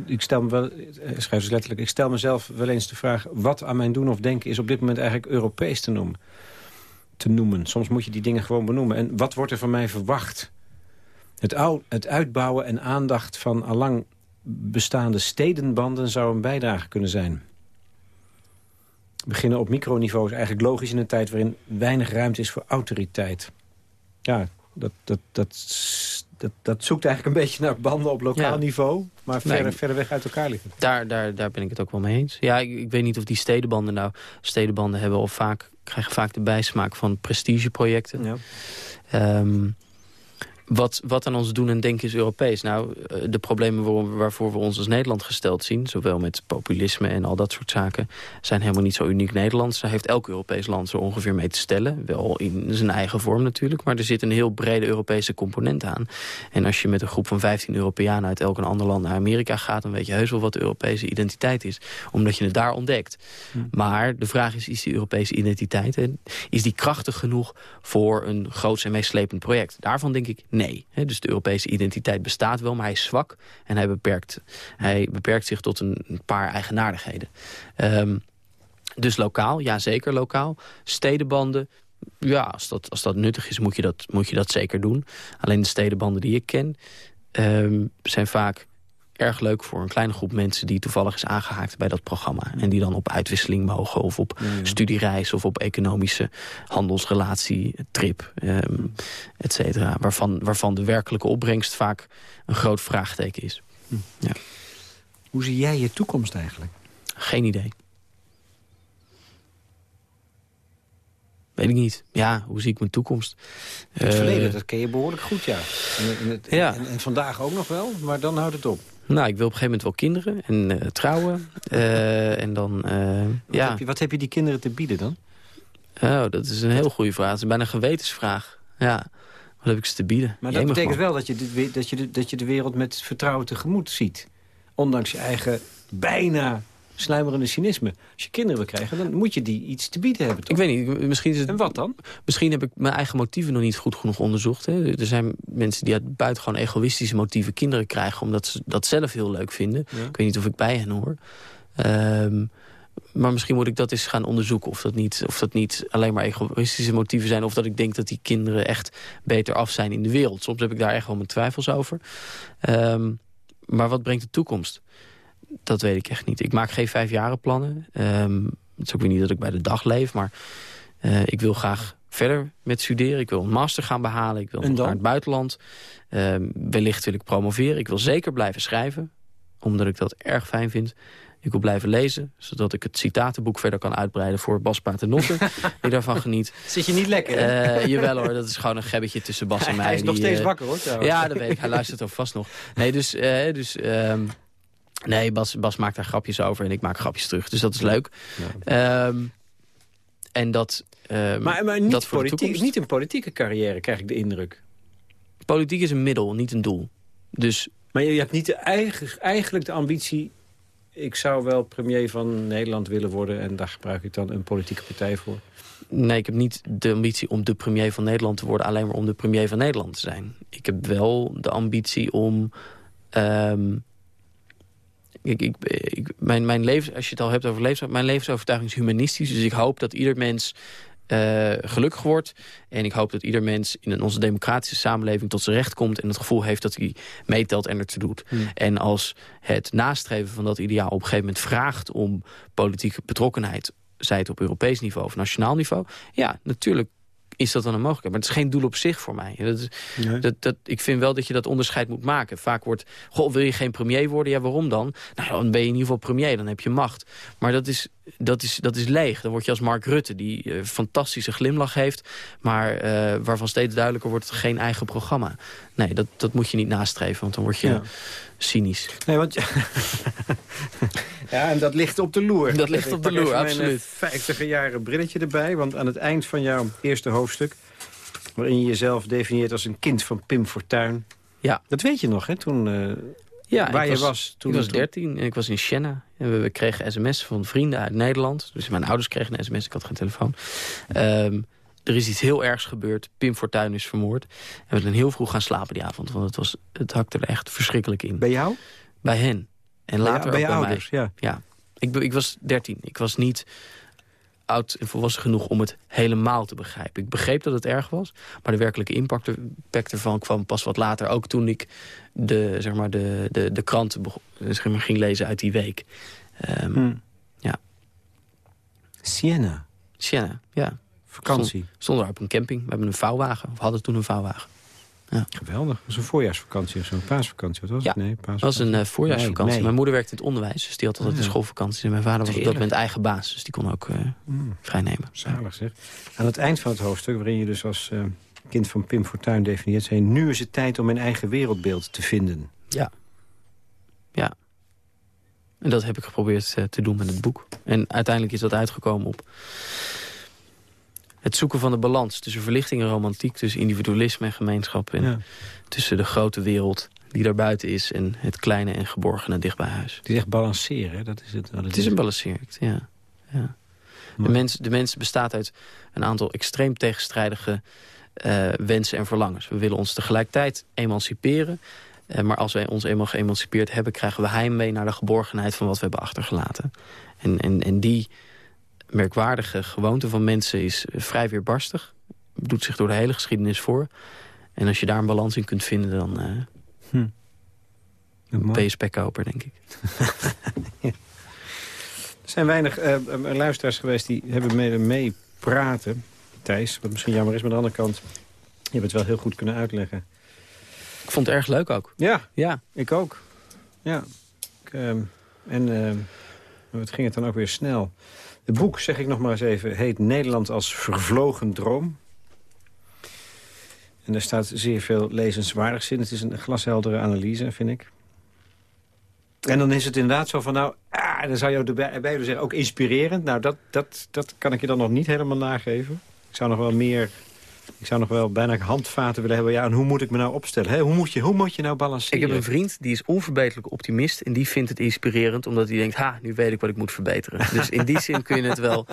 ik stel me wel, hij schrijft dus letterlijk, ik stel mezelf wel eens de vraag... wat aan mijn doen of denken is op dit moment eigenlijk Europees te noemen. Te noemen. Soms moet je die dingen gewoon benoemen. En wat wordt er van mij verwacht? Het, het uitbouwen en aandacht van allang bestaande stedenbanden... zou een bijdrage kunnen zijn. Beginnen op microniveau is eigenlijk logisch in een tijd... waarin weinig ruimte is voor autoriteit. Ja, dat, dat, dat, dat, dat zoekt eigenlijk een beetje naar banden op lokaal Ja. niveau... maar verder, weg uit elkaar liggen. Daar, daar, daar ben ik het ook wel mee eens. Ja, ik, ik weet niet of die stedenbanden nou... Stedenbanden hebben al vaak, krijgen vaak de bijsmaak van prestigeprojecten. Ja. Ehm, wat, wat aan ons doen en denken is Europees. Nou, eh, de problemen waar- waarvoor we ons als Nederland gesteld zien... zowel met populisme en al dat soort zaken... zijn helemaal niet zo uniek Nederlands. Daar heeft elk Europees land zo ongeveer mee te stellen. Wel in zijn eigen vorm natuurlijk. Maar er zit een heel brede Europese component aan. En als je met een groep van 15 Europeanen... uit elk een ander land naar Amerika gaat... dan weet je heus wel wat de Europese identiteit is. Omdat je het daar ontdekt. Maar de vraag is, is die Europese identiteit... hè, is die krachtig genoeg voor een groots en meeslepend project? Daarvan denk ik nee. Dus de Europese identiteit bestaat wel, maar hij is zwak... en hij beperkt, hij beperkt zich tot een, een paar eigenaardigheden. Ehm, dus lokaal, ja zeker lokaal. Stedenbanden, ja, als dat, als dat nuttig is moet je dat, moet je dat zeker doen. Alleen de stedenbanden die ik ken... ehm, zijn vaak erg leuk voor een kleine groep mensen... die toevallig is aangehaakt bij dat programma. En die dan op uitwisseling mogen of op studiereis... of op economische handelsrelatie, trip, ehm, et cetera. Waarvan, waarvan de werkelijke opbrengst vaak een groot vraagteken is. Ja. Hoe zie jij je toekomst eigenlijk? Geen idee. Weet ik niet. Ja, hoe zie ik mijn toekomst? Het Eh, verleden, dat ken je behoorlijk goed, ja. En, en, het- Ja. en, en vandaag ook nog wel, maar dan houdt het op. Nou, ik wil op een gegeven moment wel kinderen en eh, trouwen. Eh, en dan, eh, Wat, ja. heb je, wat heb je die kinderen te bieden dan? Oh, dat is een heel goede vraag. Het is bijna een gewetensvraag. Ja, wat heb ik ze te bieden? Maar dat Jemig, betekent man. wel dat je, de, dat, je de, dat je de wereld met vertrouwen tegemoet ziet. Ondanks je eigen bijna sluimerende cynisme. Als je kinderen wil krijgen, dan moet je die iets te bieden hebben, Ik toch? weet niet, misschien, is het, En wat dan? misschien heb ik mijn eigen motieven nog niet goed genoeg onderzocht. Hè. Er zijn mensen die uit buitengewoon egoïstische motieven kinderen krijgen... omdat ze dat zelf heel leuk vinden. Ik weet niet of ik bij hen hoor. Ehm, maar misschien moet ik dat eens gaan onderzoeken. Of dat, niet, of dat niet alleen maar egoïstische motieven zijn. Of dat ik denk dat die kinderen echt beter af zijn in de wereld. Soms heb ik daar echt wel mijn twijfels over. Ehm, maar wat brengt de toekomst? Dat weet ik echt niet. Ik maak geen vijfjarenplannen. Ehm het is ook weer niet dat ik bij de dag leef. Maar eh, ik wil graag verder met studeren. Ik wil een master gaan behalen. Ik wil naar het buitenland. Ehm, wellicht wil ik promoveren. Ik wil zeker blijven schrijven. Omdat ik dat erg fijn vind. Ik wil blijven lezen, zodat ik het citatenboek verder kan uitbreiden voor Bas Paternotte. die daarvan geniet. Zit je niet lekker? Eh, jawel hoor, dat is gewoon een gebbetje tussen Bas en mij. Hij is nog steeds eh, wakker, hoor. trouwens. Ja, dat weet ik. Hij luistert ook vast nog. Nee, dus... dus ehm, nee, Bas, Bas maakt daar grapjes over en ik maak grapjes terug. Dus dat is leuk. Ehm, en dat... ehm, Maar, maar niet, dat voor de politiek, toekomst. niet een politieke carrière, krijg ik de indruk. Politiek is een middel, niet een doel. Dus Maar je, je hebt niet de eigen, eigenlijk de ambitie... ik zou wel premier van Nederland willen worden... en daar gebruik ik dan een politieke partij voor. Nee, ik heb niet de ambitie om de premier van Nederland te worden... alleen maar om de premier van Nederland te zijn. Ik heb wel de ambitie om Ehm, ik, ik, ik, mijn, mijn levens, als je het al hebt over levens, mijn levensovertuiging is humanistisch. Dus ik hoop dat ieder mens uh, gelukkig wordt. En ik hoop dat ieder mens in onze democratische samenleving tot zijn recht komt... en het gevoel heeft dat hij meetelt en ertoe doet. Hmm. En als het nastreven van dat ideaal op een gegeven moment vraagt... om politieke betrokkenheid, zij het op Europees niveau of nationaal niveau... ja, natuurlijk is dat dan een mogelijkheid. Maar het is geen doel op zich voor mij. Dat is, dat, dat, ik vind wel dat je dat onderscheid moet maken. Vaak wordt, goh, wil je geen premier worden? Ja, waarom dan? Nou, dan ben je in ieder geval premier, dan heb je macht. Maar dat is, dat is, dat is leeg. Dan word je als Mark Rutte, die uh, fantastische glimlach heeft... maar uh, waarvan steeds duidelijker wordt het geen eigen programma. Nee, dat, dat moet je niet nastreven, want dan word je cynisch. Nee, want... ja, en dat ligt op de loer. Dat ligt op de loer, absoluut. Vijftiger jaren brilletje erbij, want aan het eind van jouw eerste hoofdstuk... waarin je jezelf definieert als een kind van Pim Fortuyn... Ja. Dat weet je nog, hè, toen... Uh, ja, waar je was, toen... Ik was dertien en ik was in Siena. En we, kregen sms van vrienden uit Nederland. Dus mijn ouders kregen een sms, ik had geen telefoon. Um, er is iets heel ergs gebeurd. Pim Fortuyn is vermoord. En we zijn heel vroeg gaan slapen die avond. Want het, was, het hakte er echt verschrikkelijk in. Bij jou? Bij hen. En later bij, ook bij ouders, mij. Ja. ja. Ik, ik was dertien. Ik was niet oud en volwassen genoeg om het helemaal te begrijpen. Ik begreep dat het erg was, maar de werkelijke impact, ervan kwam pas wat later. Ook toen ik de, zeg maar, de, de, de kranten zeg maar, ging lezen uit die week. Um, Ja. Siena. Siena, ja. Vakantie? Stond, daar op een camping. We hebben een vouwwagen. Of hadden toen een vouwwagen. Ja. Geweldig. Dat was een voorjaarsvakantie of zo. Een paasvakantie. Wat was ja, het? Nee, paasvakantie. was een uh, voorjaarsvakantie. Mijn moeder werkte in het onderwijs. Dus die had altijd ah, de schoolvakantie. En mijn vader was op dat moment eigen baas. Dus die kon ook uh, mm. vrijnemen. Zalig zeg. Aan het eind van het hoofdstuk, waarin je dus als uh, kind van Pim Fortuyn definieert... zei nu is het tijd om mijn eigen wereldbeeld te vinden. Ja. Ja. En dat heb ik geprobeerd te doen met het boek. En uiteindelijk is dat uitgekomen op het zoeken van de balans tussen verlichting en romantiek... tussen individualisme en gemeenschap... en tussen de grote wereld die daar buiten is... en het kleine en geborgene dicht bij huis. Het is echt balanceren, dat is het. het, is een balanceert, ja. ja. De, mens, de mens bestaat uit een aantal extreem tegenstrijdige uh, wensen en verlangens. We willen ons tegelijkertijd emanciperen... Uh, maar als wij ons eenmaal geëmancipeerd hebben... krijgen we heimwee naar de geborgenheid van wat we hebben achtergelaten. En, en, en die merkwaardige gewoonte van mensen is vrij weerbarstig. Doet zich door de hele geschiedenis voor. En als je daar een balans in kunt vinden, dan uh, hm. ben je spekkoper, denk ik. Er zijn weinig uh, luisteraars geweest die hebben mee, mee praten. Thijs, wat misschien jammer is, maar aan de andere kant... je hebt het wel heel goed kunnen uitleggen. Ik vond het erg leuk ook. Ja, ja. ik ook. Ja. Ik, uh, en het ging het dan ook weer snel. Het boek, zeg ik nog maar eens even, heet Nederland als vervlogen droom. En daar staat zeer veel lezenswaardigs in. Het is een glasheldere analyse, vind ik. En dan is het inderdaad zo van, nou, ah, dan zou je erbij willen zeggen, ook inspirerend. Nou, dat, dat, dat kan ik je dan nog niet helemaal nageven. Ik zou nog wel meer ik zou nog wel bijna handvaten willen hebben. Ja, en hoe moet ik me nou opstellen? hoe, moet je, hoe moet je nou balanceren? Ik heb een vriend, die is onverbeterlijk optimist. En die vindt het inspirerend, omdat hij denkt... ha, nu weet ik wat ik moet verbeteren. dus in die zin kun je het wel...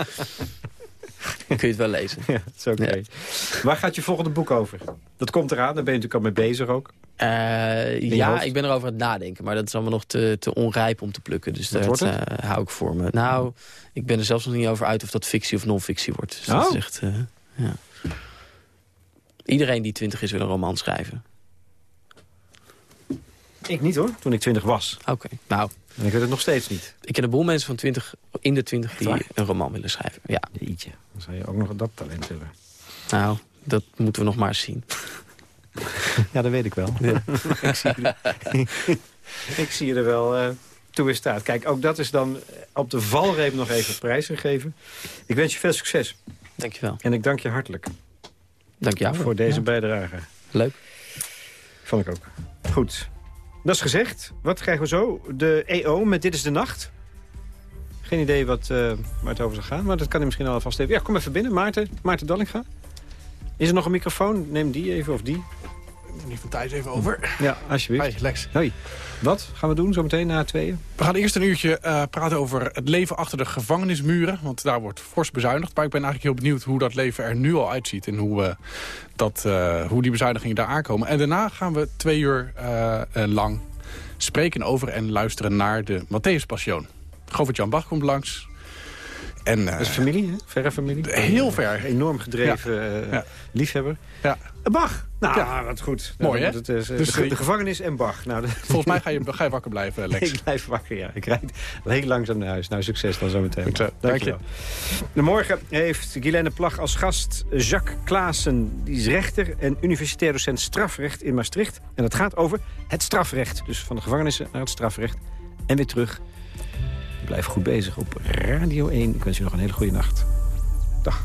kun je het wel lezen. Ja, dat is oké. Waar gaat je volgende boek over? Dat komt eraan, daar ben je natuurlijk al mee bezig ook. Uh, ja, ik ben erover aan het nadenken. Maar dat is allemaal nog te, te onrijp om te plukken. Dus dat uh, hou ik voor me. Nou, ik ben er zelfs nog niet over uit of dat fictie of non-fictie wordt. Dus oh. dat is echt... Uh, ja. Iedereen die twintig is wil een roman schrijven. Ik niet hoor, toen ik twintig was. Oké, nou. En ik weet het nog steeds niet. Ik ken een boel mensen van 20, in de twintig die een roman willen schrijven. Ja. Jeetje, dan zou je ook nog dat talent hebben. Nou, dat moeten we nog maar eens zien. Ja, dat weet ik wel. Ja. ik, zie je, ik zie er wel uh, toe in staat. Kijk, ook dat is dan op de valreep nog even prijsgegeven. Ik wens je veel succes. Dankjewel. En ik dank je hartelijk. Dank jou. Voor deze bijdrage. Leuk. Vond ik ook. Goed. Dat is gezegd. Wat krijgen we zo? De EO met Dit is de Nacht. Geen idee wat, uh, waar het over zal gaan, maar dat kan hij misschien alvast even. Ja, kom even binnen. Maarten, Maarten Dallinga. Is er nog een microfoon? Neem die even of die. Die van Thijs even over. Ja, alsjeblieft. Hi, Lex. Hoi. Wat gaan we doen zometeen na tweeën? We gaan eerst een uurtje uh, praten over het leven achter de gevangenismuren. Want daar wordt fors bezuinigd. Maar ik ben eigenlijk heel benieuwd hoe dat leven er nu al uitziet. En hoe, uh, dat, uh, hoe die bezuinigingen daar aankomen. En daarna gaan we twee uur lang spreken over en luisteren naar de Matthäus Passion. Govert-Jan Bach komt langs. En, dat is familie, hè? Verre familie? Heel ver. Enorm gedreven ja. liefhebber. Ja. Bach! Nou, ja. wat goed. Mooi, hè? Het, uh, dus, de, de, gevangenis en Bach. Nou, Volgens mij ga je, ga je wakker blijven, Lex. ik blijf wakker, ja. Ik rijd heel langzaam naar huis. Nou, succes dan zometeen. Goed, Dank, Dank je. De morgen heeft Guilaine Plag als gast Jacques Klaassen. Die is rechter en universitair docent strafrecht in Maastricht. En het gaat over het strafrecht. Dus van de gevangenissen naar het strafrecht. En weer terug. Blijf goed bezig op Radio 1. Ik wens u nog een hele goede nacht. Dag.